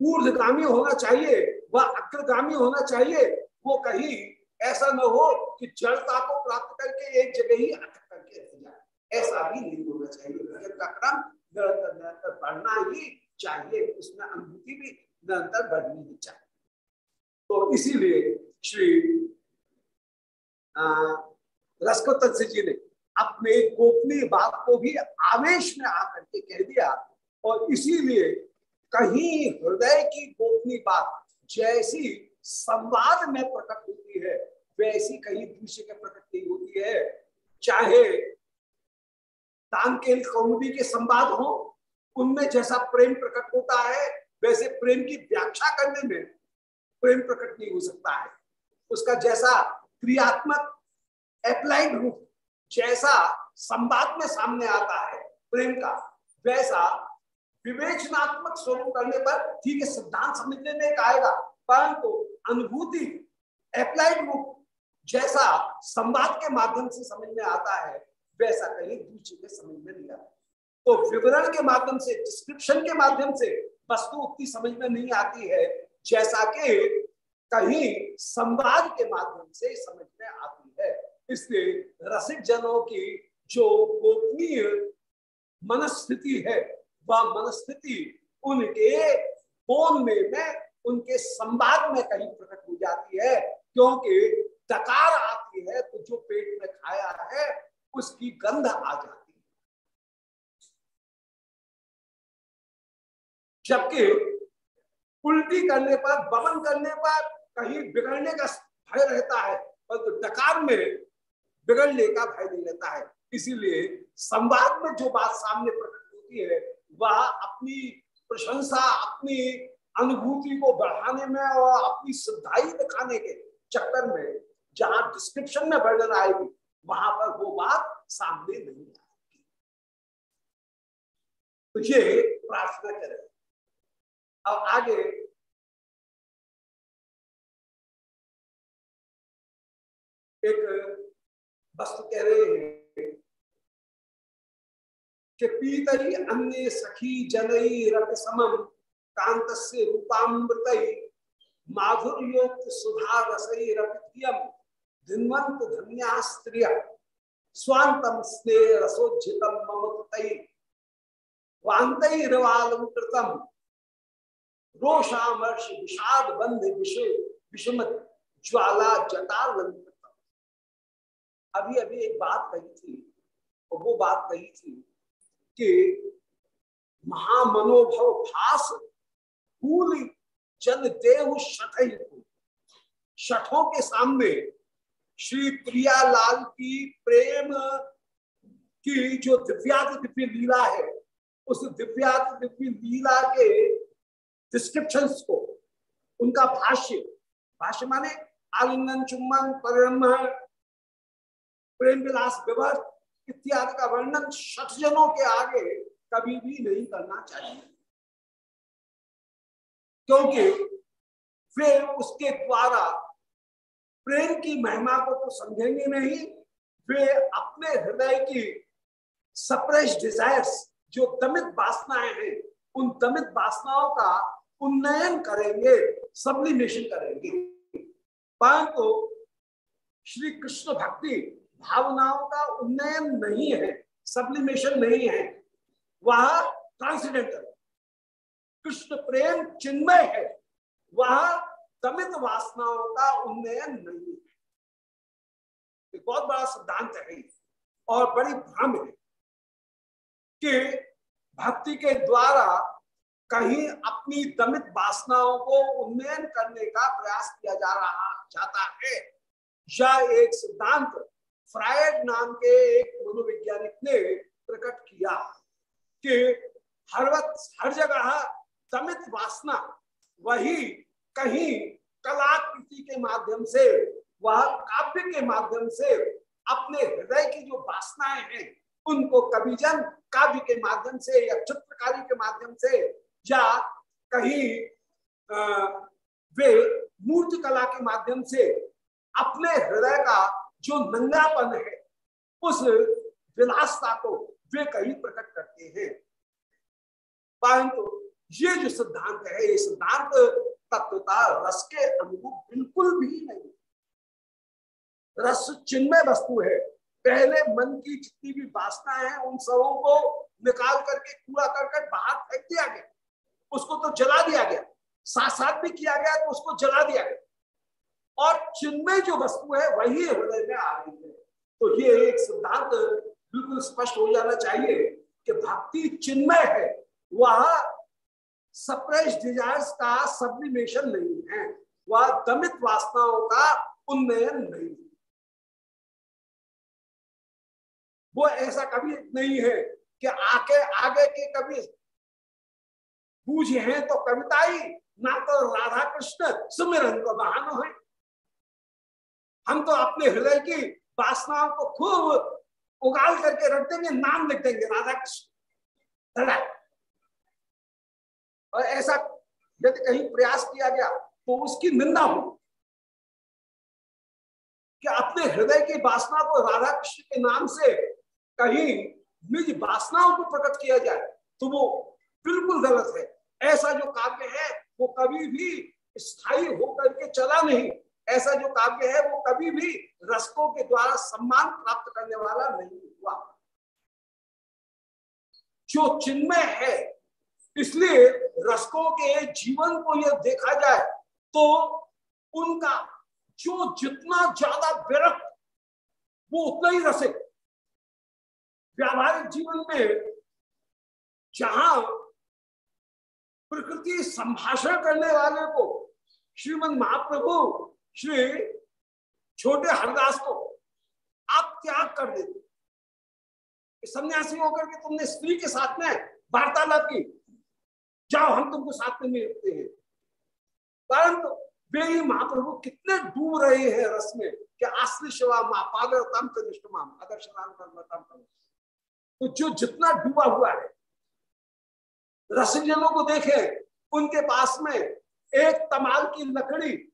ऊर्धगामी होना चाहिए वह अग्रगामी होना चाहिए, वो कहीं ऐसा न हो कि जड़ता को प्राप्त करके एक जगह ही अटक करके रह जाए। ऐसा भी नहीं होना चाहिए। भजन का क्रम निरंतर निरंतर बढ़ना ही चाहिए। उसमें अनुभूति भी निरंतर बढ़नी ही चाहिए। तो इसीलिए श्री रसको जी ने अपने गोपनीय बात को भी आवेश में आकर के कह दिया। और इसीलिए कहीं हृदय की गोपनीय बात जैसी संवाद में प्रकट होती है, वैसी कहीं दूसरे के प्रकट नहीं होती है। चाहे तानकेल कौमुदी के संवाद हो, उनमें जैसा प्रेम प्रकट होता है, वैसे प्रेम की व्याख्या करने में प्रेम प्रकट नहीं हो सकता है। उसका जैसा क्रियात्मक अप्लाइड रूप जैसा संवाद में सामने आता है, प्रेम का, वैसा विवेचनात्मक स्वरूप करने पर ठीक है, सिद्धांत समझने में आएगा, परंतु तो अनुभूति अप्लाइड रूप जैसा संवाद के माध्यम से समझ में आता है, वैसा कहीं दूसरी में समझ में नहीं आता। तो विवरण के माध्यम से डिस्क्रिप्शन के माध्यम से वस्तु उतनी समझ में नहीं आती है, जैसा कि कहीं संवाद के माध्यम से समझ में आती इसलिए रसिक जनों की जो गोपनीय मनस्थिति है वह मनस्थिति उनके में, में उनके संवाद में कहीं प्रकट हो जाती है क्योंकि डकार आती है तो जो पेट में खाया है उसकी गंध आ जाती है। जबकि उल्टी करने पर बमन करने पर कहीं बिगड़ने का भय रहता है परंतु तो डकार में बिगड़ने का भय नहीं रहता है। इसीलिए संवाद में जो बात सामने प्रकट होती है, वह अपनी प्रशंसा, अपनी अनुभूति को बढ़ाने में और अपनी श्रद्धाई दिखाने के चक्कर में जहाँ डिस्क्रिप्शन में वर्णन आएगी, वहाँ पर वो बात सामने नहीं आएगी। तो ये प्रार्थना करें। अब आगे एक वस्तु कह रहे हैं कि पीतरी अन्य सखी जनई रत समम कांत से रूपामृत सुधा रसई रपियम धिन्वंत धन्या स्वांतम स्नेह रसोज्जितम ममतई वांतरवालम कृतम रोषामर्ष विषाद बंध ज्वाला अभी अभी एक बात कही थी, और वो बात कही थी कि महामनोभव भास फूल जन देव शठों के सामने श्री प्रियालाल की प्रेम की जो दिव्यात दिव्य लीला है, उस दिव्यात दिव्य लीला के डिस्क्रिप्शन को, उनका भाष्य भाष्य माने आलिंगन चुम्बन परम प्रेम विलास विवर इत्यादि का वर्णन शठ जनों के आगे कभी भी नहीं करना चाहिए। क्योंकि वे उसके द्वारा प्रेम की महिमा को तो समझेंगे नहीं, वे अपने हृदय की सप्रेस डिजायर्स जो दमित वासनाएँ हैं, उन दमित वासनाओं का उन्नयन करेंगे सब्लिमेशन करेंगे। परंतु श्री कृष्ण भक्ति भावनाओं का उन्नयन नहीं है सब्लिमेशन नहीं है, वह ट्रांसीडेंटल कृष्ण प्रेम चिन्मय है, वह दमित वासनाओं का उन्नयन नहीं है। एक बहुत बड़ा सिद्धांत है और बड़ी भ्रम है कि भक्ति के द्वारा कहीं अपनी दमित वासनाओं को उन्नयन करने का प्रयास किया जा रहा, जाता है। या एक सिद्धांत फ्रायड नाम के एक मनोवैज्ञानिक ने प्रकट किया कि हर वक्त हर जगह दमित वासना, वही कहीं कलाकृति के माध्यम से, वह काव्य के माध्यम से अपने हृदय की जो वासनाएँ हैं, उनको कवि जन काव्य के माध्यम से या चित्रकारी के माध्यम से, या कहीं वे मूर्ति कला के माध्यम से अपने हृदय का जो नंगापन है, उस विलासता को वे कहीं प्रकट करते हैं। परंतु ये जो सिद्धांत है, ये सिद्धांत तत्वता रस के अनुरूप बिल्कुल भी नहीं। रस चिन्मय वस्तु है। पहले मन की जितनी भी वासना है, उन सबों को निकाल करके कूड़ा करके बाहर फेंक दिया गया। उसको तो जला दिया गया। साथ साथ भी किया गया तो उसको जला दिया गया। और चिन्मय जो वस्तु है, वही हृदय में आ रही है। तो ये एक सिद्धांत बिल्कुल स्पष्ट हो जाना चाहिए कि भक्ति चिन्मय है। वह सप्रेस डिजायर्स का सब्लिमेशन नहीं है। वह दमित वासनाओं का उन्नयन नहीं है। वो ऐसा कभी नहीं है कि आके आगे के कभी बूझ है तो कविता ही ना तो राधा कृष्ण सुमिरन को बहाना है। हम तो अपने हृदय की वासनाओं को खूब उगाल करके रख देंगे, नाम लिख देंगे, राधा कृष्ण। और ऐसा यदि कहीं प्रयास किया गया तो उसकी निंदा हो। कि अपने हृदय की वासना को राधा कृष्ण के नाम से कहीं निज वासनाओं को प्रकट किया जाए तो वो बिल्कुल गलत है। ऐसा जो काव्य है, वो कभी भी स्थायी होकर के चला नहीं। ऐसा जो काव्य है, वो कभी भी रसकों के द्वारा सम्मान प्राप्त करने वाला नहीं हुआ। जो चिन्मय है, इसलिए रसकों के जीवन को यह देखा जाए तो उनका जो जितना ज़्यादा विरक्त वो उतना ही रसिक व्यावहारिक जीवन में जहाँ प्रकृति संभाषण करने वाले को, श्रीमद महाप्रभु श्री छोटे हरदास को आप त्याग कर देते। सन्यासी होकर के तुमने स्त्री के साथ में वार्तालाप की। जाओ, हम तुमको साथ में रखते हैं। परंतु वे ही महाप्रभु कितने डूब रहे हैं रस में कि शिवा तो जो जितना डूबा हुआ है रसजनों को देखे, उनके पास में एक तमाल की लकड़ी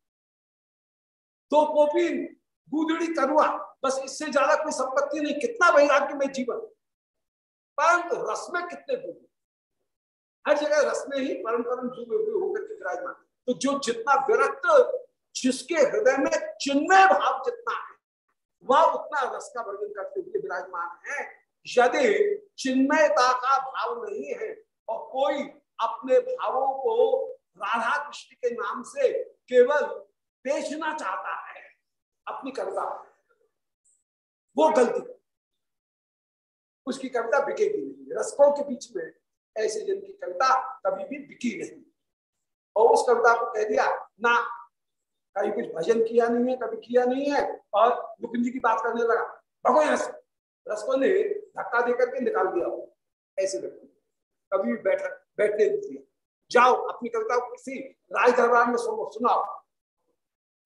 दो पोपी गुदड़ी करुआ बस इससे ज़्यादा कोई संपत्ति नहीं। कितना वैराग्य में जीवन। परंतु रस में कितने डूबे। हर जगह रस में ही परम परम डूबे हुए होकर के विराजमान। तो जो जितना विरक्त जिसके हृदय में चिन्मय भाव जितना है, वह उतना रस का वर्णन करते हुए विराजमान है। यदि चिन्मयता का भाव नहीं है, और कोई अपने भावों को राधा कृष्ण के नाम से केवल बेचना चाहता है, अपनी कविता। वो गलती। उसकी कविता बिकेगी नहीं। रसकों के बीच में ऐसे जन की कविता कभी भी बिकी नहीं। और उस कविता को कह दिया, ना, कभी कुछ भजन किया नहीं है, कभी किया नहीं है। और मुकुंद जी की बात करने लगा, भगो यहाँ से। रसकों ने धक्का देकर के निकाल दिया। ऐसे व्यक्ति कभी भी बैठ, बैठने दिया। जाओ, अपनी कविता को किसी राज दरबार में सुनो, सुनाओ।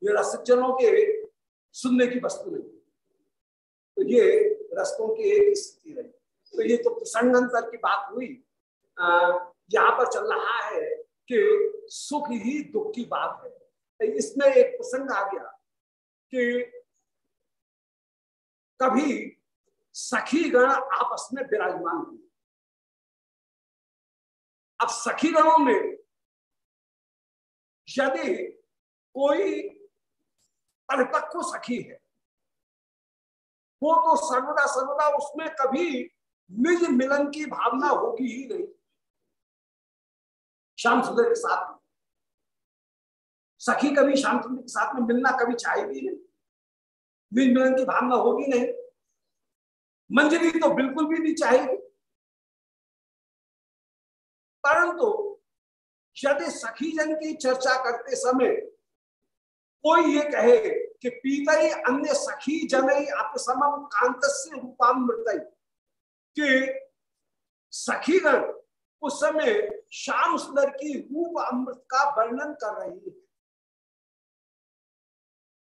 ये रसजनों के सुनने की वस्तु नहीं। तो ये रस्तों की एक स्थिति रही। तो ये तो प्रसंगांतर की बात हुई। यहाँ पर चल रहा है कि सुख ही दुख की बात है। इसमें एक प्रसंग आ गया कि कभी सखी गण आपस में विराजमान हुए। अब सखी गणों में यदि कोई परिपक्व सखी है। वो तो सर्वदा सर्वदा उसमें कभी निज मिलन की भावना होगी ही नहीं। श्याम सुंदर के साथ में। सखी कभी श्याम सुंदर के साथ में मिलना कभी चाहेगी नहीं। निज मिलन की भावना होगी नहीं। मंजरी तो बिल्कुल भी नहीं चाहेगी परंतु यदि सखी जन की चर्चा करते समय कोई ये कहे कि पीता ही अन्य सखी जन अपसमम कांत से रूपामृत कि सखीगण उस समय श्याम सुंदर की रूप अमृत का वर्णन कर रही है।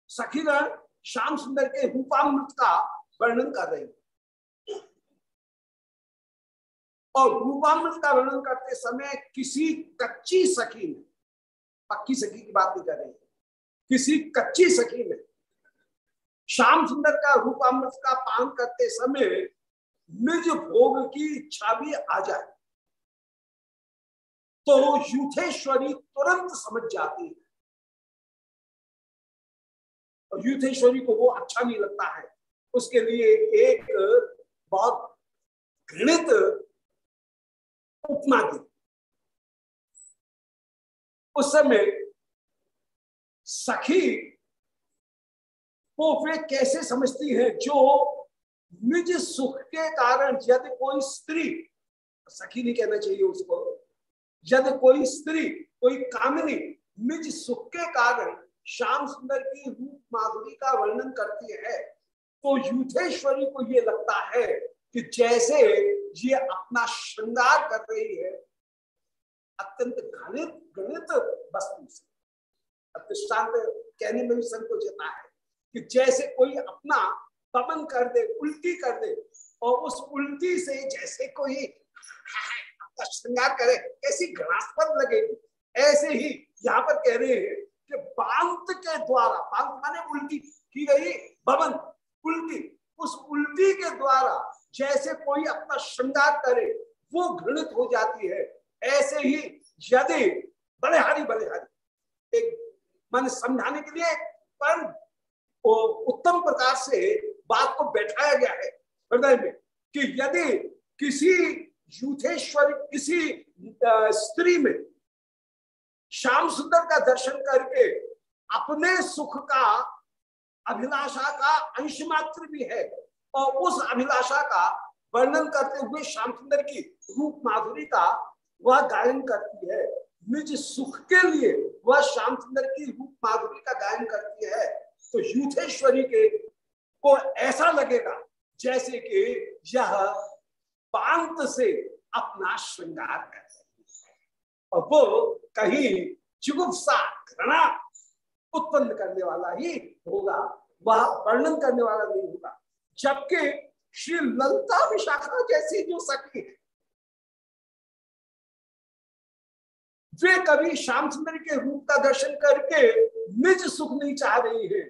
सखीगण श्याम सुंदर के रूपामृत का वर्णन कर रही है। और रूपामृत का वर्णन करते समय किसी कच्ची सखी में पक्की सखी की बात नहीं कर रही किसी कच्ची सखी में श्याम सुंदर का, रूपामृत का पान करते समय निज भोग की इच्छा भी आ जाए तो यूथेश्वरी तुरंत समझ जाती है। और यूथेश्वरी को वो अच्छा नहीं लगता है। उसके लिए एक बहुत घृणित उपमा दी। उस समय सखी को वे कैसे समझती है जो निज सुख के कारण यदि कोई स्त्री, सखी नहीं कहना चाहिए उसको, यदि कोई स्त्री, कोई कामिनी निज सुख के कारण श्याम सुंदर की रूप माधुरी का वर्णन करती है तो यूथेश्वरी को ये लगता है कि जैसे ये अपना श्रृंगार कर रही है, अत्यंत घनित गणित वस्तु से। दृष्टांत कहने में भी संकोच होता है कि जैसे कोई अपना पवन कर दे, उल्टी कर दे, और उस उल्टी से जैसे कोई श्रृंगार करे, ऐसी घनास्पद लगेगी ऐसे ही यहाँ पर कह रहे हैं कि बांत के द्वारा, बांत माने उल्टी की गई भवन उल्टी, उस उल्टी के द्वारा जैसे कोई अपना श्रृंगार करे, वो घृणित हो जाती है। ऐसे ही यदि बलिहारी बलिहारी, एक मान समझाने के लिए, पर उत्तम प्रकार से बात को बैठाया गया है हृदय में कि यदि किसी यूथेश्वर किसी स्त्री में श्याम सुंदर का दर्शन करके अपने सुख का, अभिलाषा का अंश मात्र भी है, और उस अभिलाषा का वर्णन करते हुए श्याम सुंदर की रूप माधुरी का वह गायन करती है निज सुख के लिए वह श्याम सुंदर की रूप माधुरी का गायन करती है तो यूथेश्वरी के को ऐसा लगेगा जैसे कि यह पांत से अपना श्रृंगार कर और वो कहीं जुगुप्सा, घृणा उत्पन्न करने वाला ही होगा, वह वर्णन करने वाला नहीं होगा, जबकि श्री ललता विशाखा जैसी जो सखी है वे कभी श्याम सुंदर के रूप का दर्शन करके निज सुख नहीं चाह रही है।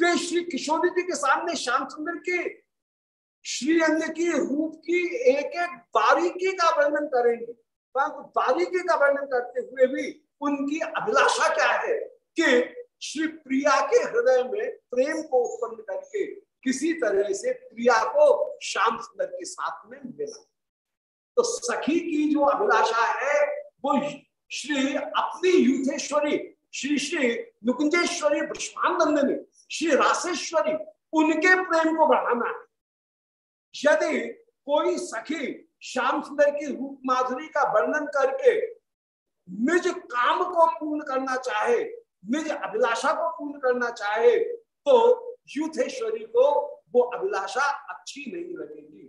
वे श्री किशोरी जी के सामने श्याम सुंदर के श्री अंग की, रूप की एक एक बारीकी का वर्णन करेंगे। बारीकी का वर्णन करते हुए भी उनकी अभिलाषा क्या है कि श्री प्रिया के हृदय में प्रेम को उत्पन्न करके किसी तरह से प्रिया को श्याम सुंदर के साथ में मिला। तो सखी की जो अभिलाषा है, वो श्री अपनी यूथेश्वरी श्री श्री नुकुंजेश्वरी ब्रष्मानंदनी श्री राशेश्वरी, उनके प्रेम को बढ़ाना है। यदि कोई सखी श्याम सुंदर की रूप माधुरी का वर्णन करके निज काम को पूर्ण करना चाहे, निज अभिलाषा को पूर्ण करना चाहे तो यूथेश्वरी को वो अभिलाषा अच्छी नहीं लगेगी।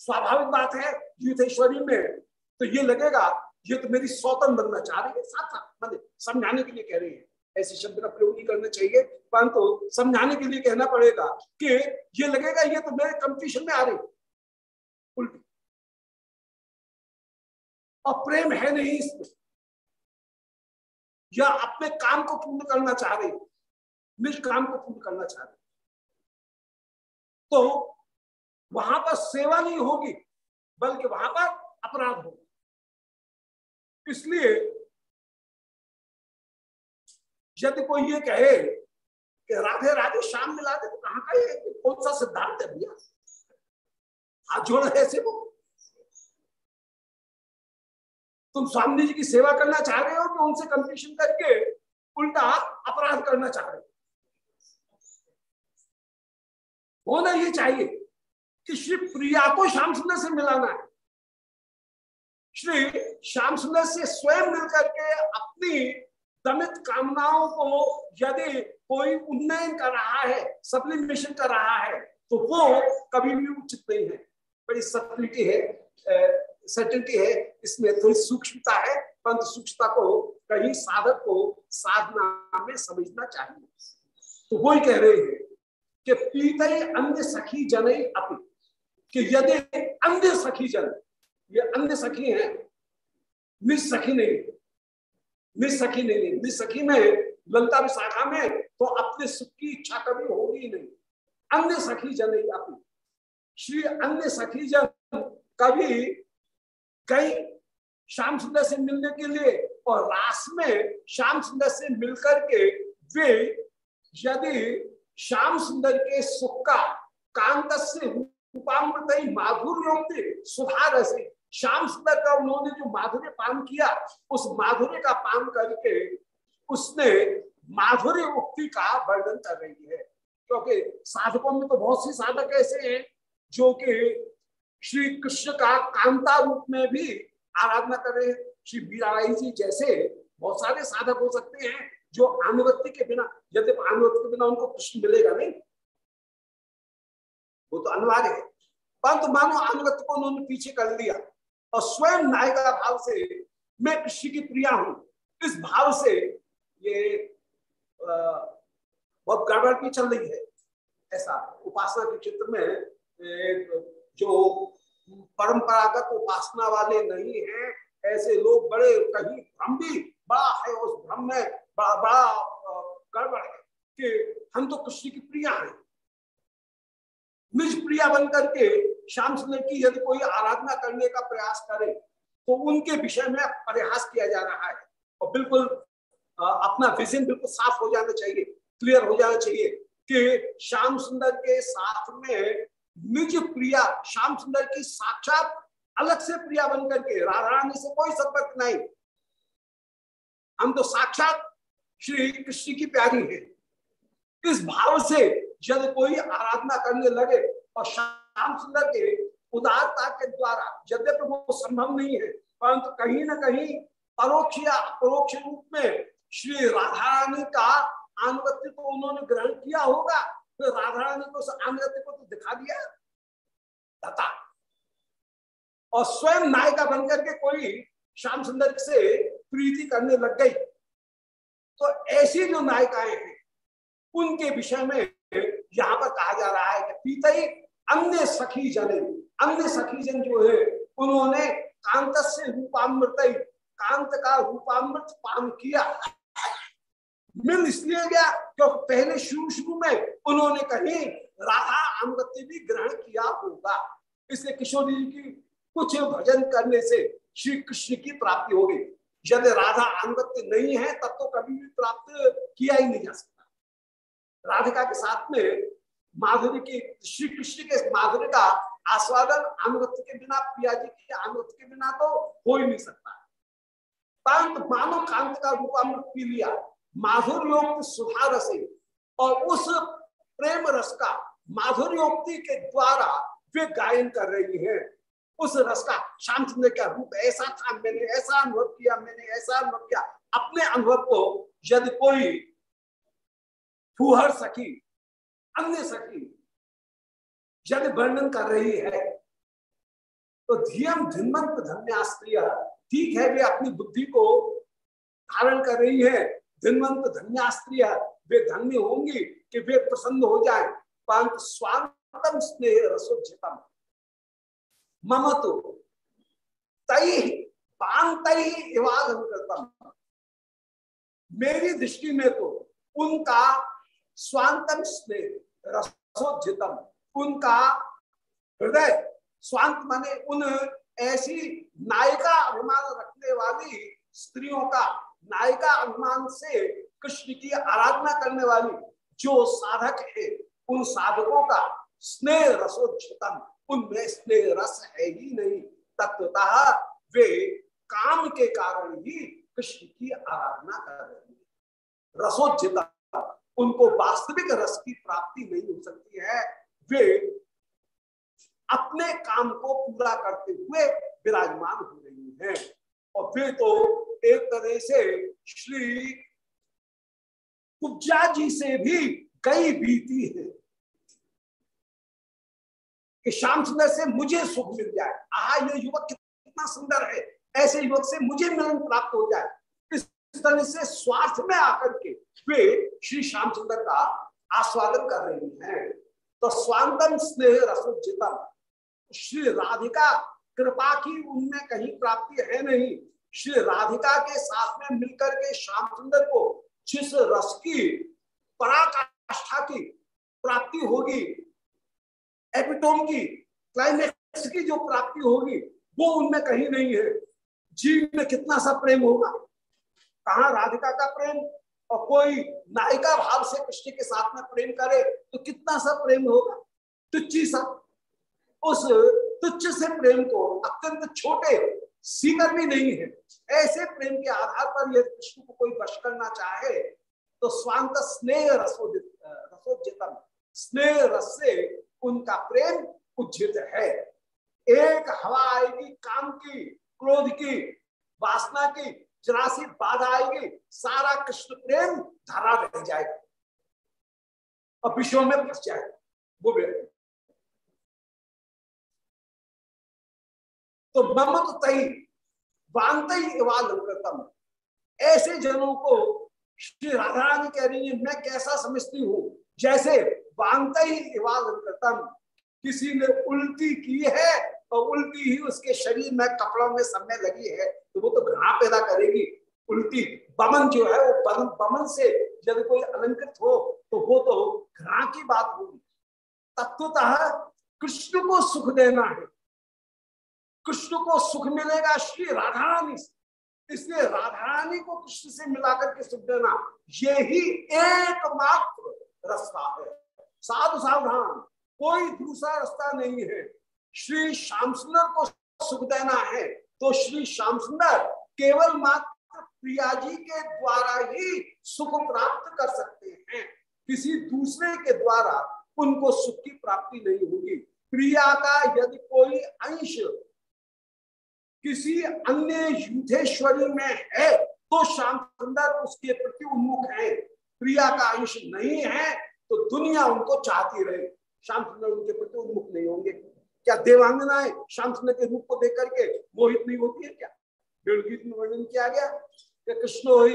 स्वाभाविक बात है यूथेश्वरी में तो ये लगेगा ये तो मेरी सौतन बनना चाह रही है, साथ साथ माने समझाने के लिए कह रहे हैं। ऐसे शब्द का प्रयोग नहीं करना चाहिए, परंतु समझाने के लिए कहना पड़ेगा कि ये लगेगा, ये तो मेरे कंपटीशन में आ रही उल्टी। और प्रेम है नहीं इसमें या अपने काम को पूर्ण करना चाह रहे निज काम को पूर्ण करना चाह रहे तो वहाँ पर सेवा नहीं होगी, बल्कि वहाँ पर अपराध होगा। इसलिए यदि कोई ये कहे कि राधे राधे शाम मिला दे तो कहाँ का ये कौन सा सिद्धांत है भैया? हाथ जोड़ ऐसे वो तुम स्वामी जी की सेवा करना चाह रहे हो कि उनसे कंपटीशन करके उल्टा अपराध करना चाह रहे हो? होना ये चाहिए कि श्री प्रिया को श्याम सुंदर से मिलाना है। श्री श्याम सुंदर से स्वयं मिलकर के अपनी दमित कामनाओं को यदि कोई उन्नयन कर रहा है सप्लीमेशन कर रहा है तो वो कभी भी उचित नहीं है। बड़ी सत्लिटी है सटिलिटी है। इसमें थोड़ी सूक्ष्मता है, परंतु सूक्ष्मता को, कहीं साधक को साधना में समझना चाहिए। तो वही कह रहे हैं कि पीत अन्य सखी जन अपनी कि यदि अन्य सखी जन ये अन्य सखी है। निज सखी नहीं। निज सखी नहीं। निज सखी में ललता विशाखा में तो अपने सुख की इच्छा कभी होगी नहीं। अन्य सखी जन अपनी। श्री अन्य सखी जन कभी कई श्याम सुंदर से मिलने के लिए और रास में श्याम सुंदर से मिलकर के वे यदि श्याम सुंदर के सुख का कांत से रूपामृत माधुर्य सुधार से श्याम सुंदर का उन्होंने जो माधुर्य पान किया, उस माधुर्य का पान करके उसने माधुर्य उक्ति का वर्णन कर रही है। क्योंकि साधकों में तो बहुत सी साधक ऐसे हैं, जो कि श्री कृष्ण का कांता रूप में भी आराधना कर रहे हैं। श्री बीराई जी जैसे बहुत सारे साधक हो सकते हैं, जो अनुवत्ति के बिना यदि अनुवत्ति के बिना उनको कृष्ण मिलेगा नहीं। वो तो अनिवार्य है। परंतु मानो अनुवत्ति को उन्होंने पीछे कर लिया और स्वयं नायिका भाव से मैं कृष्ण की प्रिया हूँ। इस भाव से ये बहुत गड़बड़ की चल रही है। ऐसा उपासना के क्षेत्र में जो परंपरागत उपासना वाले नहीं है, ऐसे लोग बड़े कहीं भ्रम भी बड़ा है, उस भ्रम में बड़ा बड़ा गड़बड़ है कि हम तो कृष्ण की प्रिया हैं। निज प्रिया बन करके श्याम सुंदर की यदि कोई आराधना करने का प्रयास करे तो उनके विषय में प्रयास किया जा रहा है। और बिल्कुल अपना विजन बिल्कुल साफ़ हो जाना चाहिए क्लियर हो जाना चाहिए कि श्याम सुंदर के साथ में निज प्रिया, श्याम सुंदर की साक्षात अलग से प्रिया बन करके राधा रानी से कोई संपर्क नहीं। हम तो साक्षात श्री कृष्ण की प्यारी है। इस भाव से यदि कोई आराधना करने लगे और श्याम सुंदर के उदारता के द्वारा यद्यपि वो संभव नहीं है, परंतु कहीं ना कहीं परोक्ष या अपरोक्ष रूप में श्री राधा रानी का अनुगत्य को उन्होंने ग्रहण किया होगा तो राधा रानी को आमृत को तो दिखा दिया दत्ता और स्वयं नायिका बनकर के कोई श्याम सुंदर से प्रीति करने लग गई। तो ऐसी जो नायिकाएँ हैं, उनके विषय में यहाँ पर कहा जा रहा है कि पीत ही अन्य सखी जन, अन्य सखी जन जो है, उन्होंने कांत से रूपामृत कांत का रूपामृत पान किया। मिल इसलिए गया क्योंकि पहले शुरू शुरू में उन्होंने कहीं राधा अनुगत्य भी ग्रहण किया होगा। इसलिए किशोरी जी की कुछ भजन करने से श्री कृष्ण की प्राप्ति होगी। यदि राधा अनुगत्य नहीं है, तब तो कभी भी प्राप्त किया ही नहीं जा सकता। राधिका के साथ में माधुरी की, श्री कृष्ण के माधुरी का आस्वादन अनुगत्य के बिना, प्रिया जी के अनुगत्य के बिना तो हो ही नहीं सकता। परंतु मानव कांत का रूपामृत पी लिया, माधुर्योक्त सुधार से और उस प्रेम रस का माधुर्योक्ति के द्वारा वे गायन कर रही है। उस रस का श्याम सुंदर का रूप ऐसा था, मैंने ऐसा अनुभव किया, मैंने ऐसा अनुभव किया। अपने अनुभव को यदि कोई फुहर सखी अन्य सखी यदि वर्णन कर रही है तो धियम धिमंत धन्यास्त्रिय, ठीक है वे अपनी बुद्धि को धारण कर रही है धनवंत धन्यास्त्रिय, वे धन्य होंगी कि वे प्रसन्न हो जाए। परंतु स्वांतम स्नेह रसोचितम मम तो तई पांत ही करता मेरी दृष्टि में तो उनका स्वांतम स्नेह रसोजितम उनका हृदय। स्वांत माने उन ऐसी नायिका अभिमान रखने वाली स्त्रियों का, नायिका अभिमान से कृष्ण की आराधना करने वाली जो साधक है, उन साधकों का स्नेह रसोचितम उनमें स्नेह रस है ही नहीं। तत्वतः वे काम के कारण ही कृष्ण की आराधना कर रहे हैं। रसोचित उनको वास्तविक रस की प्राप्ति नहीं हो सकती है। वे अपने काम को पूरा करते हुए विराजमान हो रही हैं। और वे तो एक तरह से श्री कुब्जा जी से भी कई बीती है। कि श्याम सुंदर से मुझे सुख मिल जाए। आहा, ये युवक कितना सुंदर है। ऐसे युवक से मुझे मिलन प्राप्त हो जाए। इस तरह से स्वार्थ में आकर के वे श्री श्याम सुंदर का आस्वादन कर रही हैं। तो स्वांतम स्नेह रसोचितम श्री राधिका कृपा की उनमें कहीं प्राप्ति है नहीं। श्री राधिका के साथ में मिलकर के श्याम सुंदर को जिस रस की, पराकाष्ठा की प्राप्ति होगी एपिटोम की क्लाइमेक्स की जो प्राप्ति होगी, वो उनमें कहीं नहीं है। जीव में कितना सा प्रेम होगा? कहा राधिका का प्रेम? और कोई नायिका भाव से कृष्ण के साथ में प्रेम करे तो कितना सा प्रेम होगा? तुच्छी सा। उस तुच्छ से प्रेम को अत्यंत छोटे, सीकर भी नहीं है। ऐसे प्रेम के आधार पर यदि कृष्ण को कोई वश करना चाहे तो स्वांत स्नेह रसोदित रसोजितम स्नेह रस से उनका प्रेम उज्जित है। एक हवा आएगी, काम की, क्रोध की, वासना की जरासी बाधा आएगी, सारा कृष्ण प्रेम धारा रह जाएगा। और विषयों में फंस जाएगा, वो व्यक्ति तो ममत तई वांत ऐसे जनों को श्री राधा रानी कह रही है, मैं कैसा समझती हूँ? जैसे बांधता ही इवादतम किसी ने उल्टी की है और उल्टी ही उसके शरीर में कपड़ों में समय लगी है तो वो तो घृणा पैदा करेगी, उल्टी बमन जो है, वो बमन बमन से यदि कोई अलंकृत हो तो वो तो घृणा की बात होगी। तत्वतः कृष्ण को सुख देना है। कृष्ण को सुख मिलेगा श्री राधा रानी से। इसलिए राधा रानी को कृष्ण से मिलाकर के सुख देना, ये ही एकमात्र रास्ता है। साधु सावधान, कोई दूसरा रास्ता नहीं है। श्री श्याम सुंदर को सुख देना है तो श्री श्याम सुंदर केवल मात्र प्रिया जी के द्वारा ही सुख प्राप्त कर सकते हैं। किसी दूसरे के द्वारा उनको सुख की प्राप्ति नहीं होगी। प्रिया का यदि कोई अंश किसी अन्य युद्धेश्वरी में है तो श्याम सुंदर उसके प्रति उन्मुख है। प्रिया का अंश नहीं है तो दुनिया उनको चाहती रहे। श्याम सुंदर उनके प्रति उन्मुख नहीं होंगे। क्या देवांगनाएँ श्याम सुंदर के रूप को देख करके मोहित नहीं होती है क्या? गीत में वर्णन किया गया कि कृष्ण हो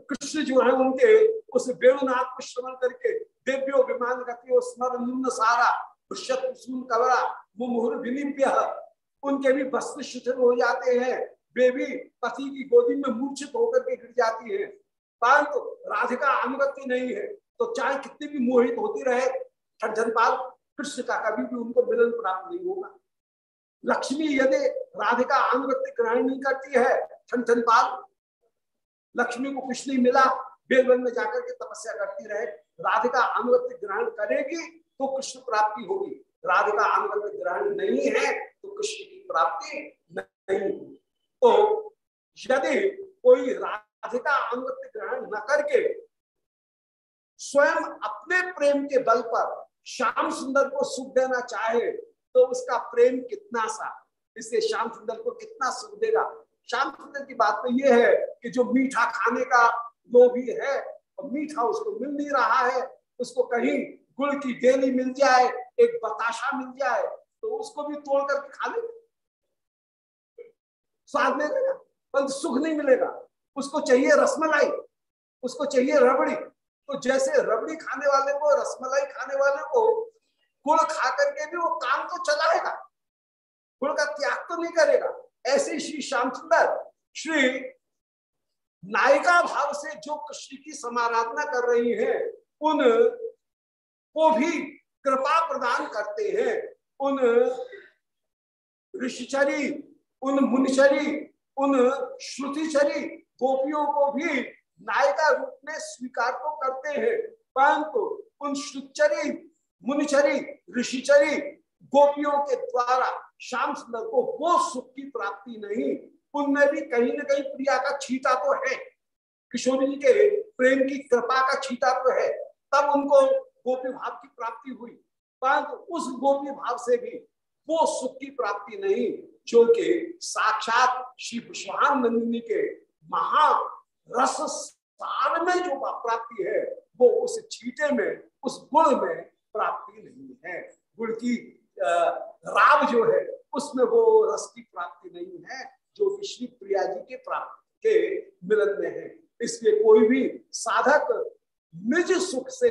कृष्ण जो है उनके, उस वेणुनाथ को श्रवण करके देव्यो विमान गति स्मरण सारा कवरा मुहुर विनिप्य उनके भी वस्त्र शिथिल हो जाते हैं। वे भी पति की गोदी में मूर्छित होकर के गिर जाती है। परंतु राधिका अनुगति नहीं है तो चाहे कितनी भी मोहित होती रहे ठनपाल कृष्ण का कभी भी उनको मिलन प्राप्त नहीं होगा। लक्ष्मी यदि राधिका अनुगत्य ग्रहण नहीं करती है ठनपाल लक्ष्मी को कुछ नहीं मिला, बेलवन में जाकर के तपस्या करती रहे, राधिका अनुगत्य ग्रहण करेगी तो कृष्ण प्राप्ति होगी। राधिका अनुगत्य ग्रहण नहीं है तो कृष्ण की प्राप्ति नहीं होगी। तो यदि कोई राधिका अनुगत्य ग्रहण न करके स्वयं अपने प्रेम के बल पर श्याम सुंदर को सुख देना चाहे तो उसका प्रेम कितना सा। इससे श्याम सुंदर को कितना सुख देगा। श्याम सुंदर की बात तो यह है कि जो मीठा खाने का लोभी है और मीठा उसको मिल नहीं रहा है, उसको कहीं गुड़ की डेली मिल जाए, एक बताशा मिल जाए तो उसको भी तोड़ करके खा ले। स्वाद मिलेगा पर सुख नहीं मिलेगा। उसको चाहिए रसमलाई, उसको चाहिए रबड़ी तो जैसे रबड़ी खाने वाले को, रसमलाई खाने वाले को गुड़ खा करके भी वो काम तो चलाएगा, गुड़ का त्याग तो नहीं करेगा। ऐसे श्री श्याम सुंदर, श्री नायिका भाव से जो कृष्ण की समाराधना कर रही है, उन को भी कृपा प्रदान करते हैं। उन ऋषिचरी, उन मुनिचरी, उन श्रुतिचरी गोपियों को भी नायिका रूप में स्वीकार तो करते हैं, परंतु उन श्रुचरी मुनिचरी, ऋषिचरी, गोपियों के द्वारा श्याम सुंदर को वो सुख की प्राप्ति नहीं, उनमें भी कहीं ना कहीं प्रिया का छीटा तो है। किशोरी जी के प्रेम की कृपा का छीटा तो है, तब उनको गोपी भाव की प्राप्ति हुई। परंतु उस गोपी भाव से भी वो सुख की प्राप्ति नहीं, जो कि साक्षात श्री विश्वानंदिनी के महा रस सार में जो प्राप्ति है, वो उस छीटे में, उस गुण में प्राप्ति नहीं है। गुड़ की राव जो है, उसमें वो रस की प्राप्ति नहीं है, जो कि श्री प्रिया जी के प्राप्त के मिलन में है। इसलिए कोई भी साधक निज सुख से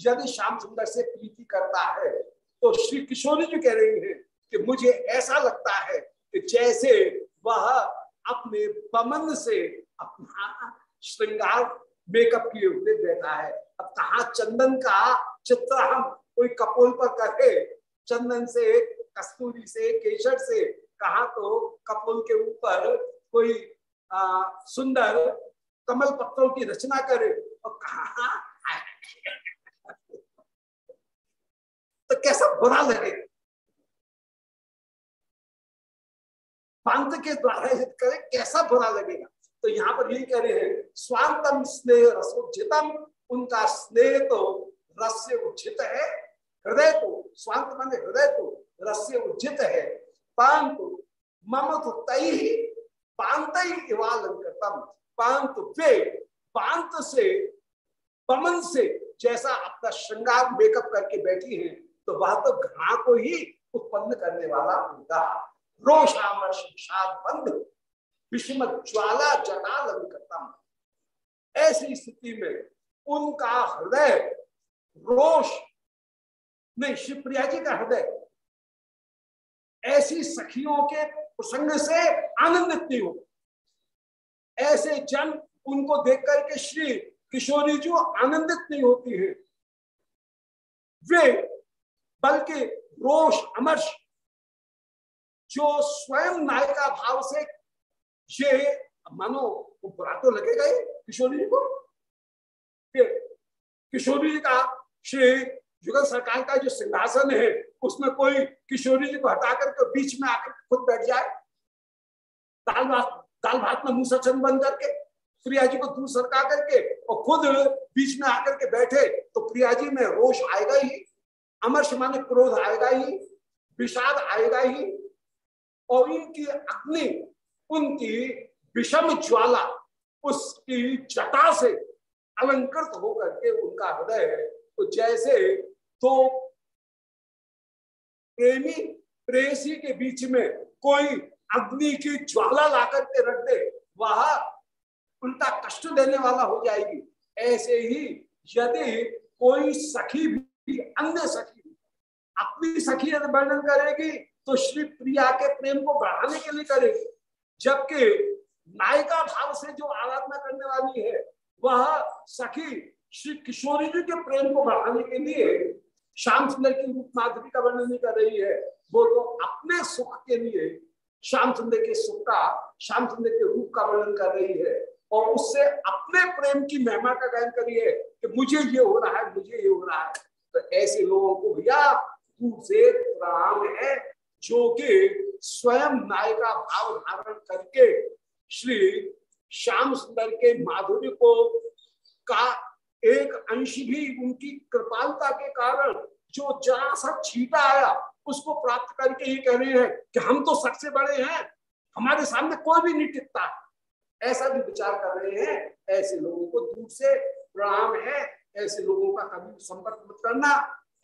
यदि श्याम सुंदर से प्रीति करता है तो श्री किशोरी जी कह रही हैं कि मुझे ऐसा लगता है कि जैसे वह अपने पमन से अपना श्रृंगार मेकअप किए हुए बैठा है। अब कहा चंदन का चित्र हम कोई कपोल पर करके चंदन से, कस्तूरी से, केशर से कहा तो कपोल के ऊपर कोई सुंदर कमल पत्रों की रचना करे और कहा तो कैसा बुरा लगेगा पंत के द्वारा करे, कैसा बुरा लगेगा। तो यहाँ पर यही कह रहे हैं स्वांतम स्नेह रसोचितम उनका स्नेह तो रस से उचित है। हृदय तो स्वांत मन हृदय तो रस से उचित है। परंतु मम तो तई पांत इवालंकृतम। परंतु वे पांत से पमन से जैसा अपना श्रृंगार मेकअप करके बैठी है तो वह तो घृणा को ही उत्पन्न करने वाला होगा। रोषामर्ष बंध विषम ज्वाला जटालंकतम ऐसी स्थिति में उनका हृदय रोष नहीं, शिवप्रिया जी का हृदय। ऐसी सखियों के प्रसंग से आनंदित नहीं हो। ऐसे जन उनको देख करके श्री किशोरी जी आनंदित नहीं होती है। वे बल्कि रोष, अमर्ष, जो स्वयं नायिका भाव से ये मानो बुरा तो लगेगा ही किशोरी जी को। किशोरी जी का श्री युगल सरकार का जो सिंहासन है, उसमें कोई किशोरी जी को हटा करके बीच में आकर खुद बैठ जाए। दाल भात दाल भात में मुँह सचन बन करके, प्रिया जी को दूर सरका करके और खुद बीच में आकर के बैठे तो प्रिया जी में रोष आएगा ही अमर्श माने क्रोध आएगा ही, विषाद आएगा ही, और इनकी अग्नि उनकी विषम ज्वाला उसकी जटा से अलंकृत होकर के उनका हृदय तो जैसे तो प्रेमी, प्रेसी के बीच में कोई अग्नि की ज्वाला ला करके रख दे, वह उल्टा कष्ट देने वाला हो जाएगी। ऐसे ही यदि कोई सखी भी, अन्य सखी अपनी सखी यदि वर्णन करेगी तो श्री प्रिया के प्रेम को बढ़ाने के लिए करेगी। जबकि नायिका भाव से जो आराधना करने वाली है, वह सखी श्री किशोरी जी के प्रेम को बढ़ाने के लिए श्याम सुंदर की रूप माधुरी का वर्णन नहीं कर रही है। वो तो अपने सुख के लिए श्याम सुंदर के सुख का, श्याम सुंदर के रूप का वर्णन कर रही है और उससे अपने प्रेम की महिमा का गायन करी है कि मुझे ये हो रहा है, मुझे ये हो रहा है। तो ऐसे लोगों को भैया दूर से प्रणाम है, जो कि स्वयं नायिका भाव धारण करके श्री श्याम सुंदर के माधुर्य को का एक अंश भी उनकी कृपालता के कारण जो जरा सा छीटा आया, उसको प्राप्त करके ये कह रहे हैं कि हम तो सबसे बड़े हैं, हमारे सामने कोई भी नहीं टिकता। ऐसा भी विचार कर रहे हैं, ऐसे लोगों को दूर से प्रणाम है, ऐसे लोगों का कभी संपर्क मत करना,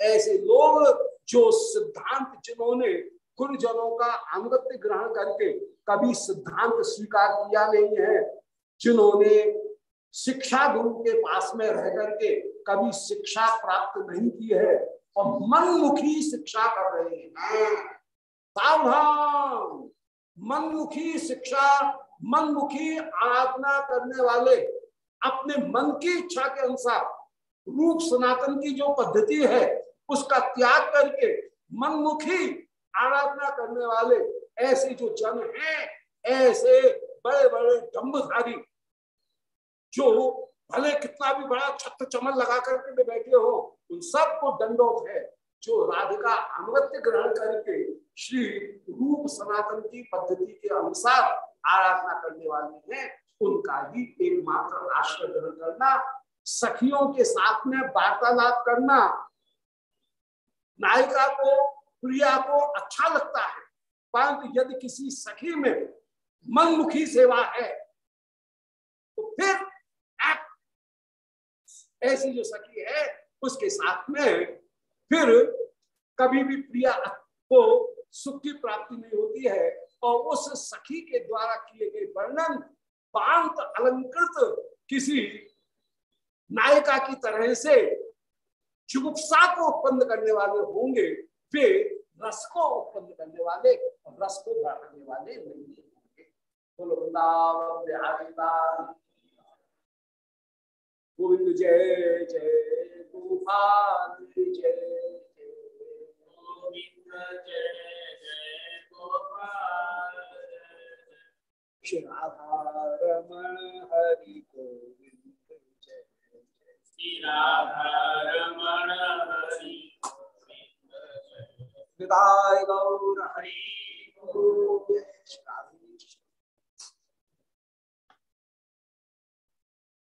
ऐसे लोग जो सिद्धांत जिन्होंने गुरुजनों का अनुगत्य ग्रहण करके कभी सिद्धांत स्वीकार किया नहीं है। जिन्होंने शिक्षा गुरु के पास में रह करके कभी शिक्षा प्राप्त नहीं की है और मनमुखी शिक्षा कर रहे हैं। सावधान! मनमुखी शिक्षा, मनमुखी आराधना करने वाले अपने मन की इच्छा के अनुसार रूप सनातन की जो पद्धति है, उसका त्याग करके मनमुखी आराधना करने वाले ऐसे जो जन हैं, ऐसे बड़े बड़े दम्भधारी जो भले कितना भी बड़ा छत्र चमन लगा करके बैठे हो, उन सबको दंडोत है, जो राधिका अमृत ग्रहण करके श्री रूप सनातन की पद्धति के अनुसार आराधना करने वाले हैं, उनका ही एकमात्र आश्रय ग्रहण करना, सखियों के साथ में वार्तालाप करना, नायिका को प्रिया को अच्छा लगता है। परंतु यदि किसी सखी में मनमुखी सेवा है तो फिर ऐसी जो सखी है, उसके साथ में फिर कभी भी प्रिया को सुख की प्राप्ति नहीं होती है, और उस सखी के द्वारा किए गए वर्णन पांत अलंकृत किसी नायिका की तरह से जुगुप्सा को उत्पन्न करने वाले होंगे वे रस को उत्पन्न करने वाले रस को बढ़ाने वाले नहीं होंगे। जय जय गोपाल जय जय गोविंद जय जय गोपाल श्री राधा रमण हरि गोविंद जय जय। श्री राधा रमण हरि विदाय गौर हरि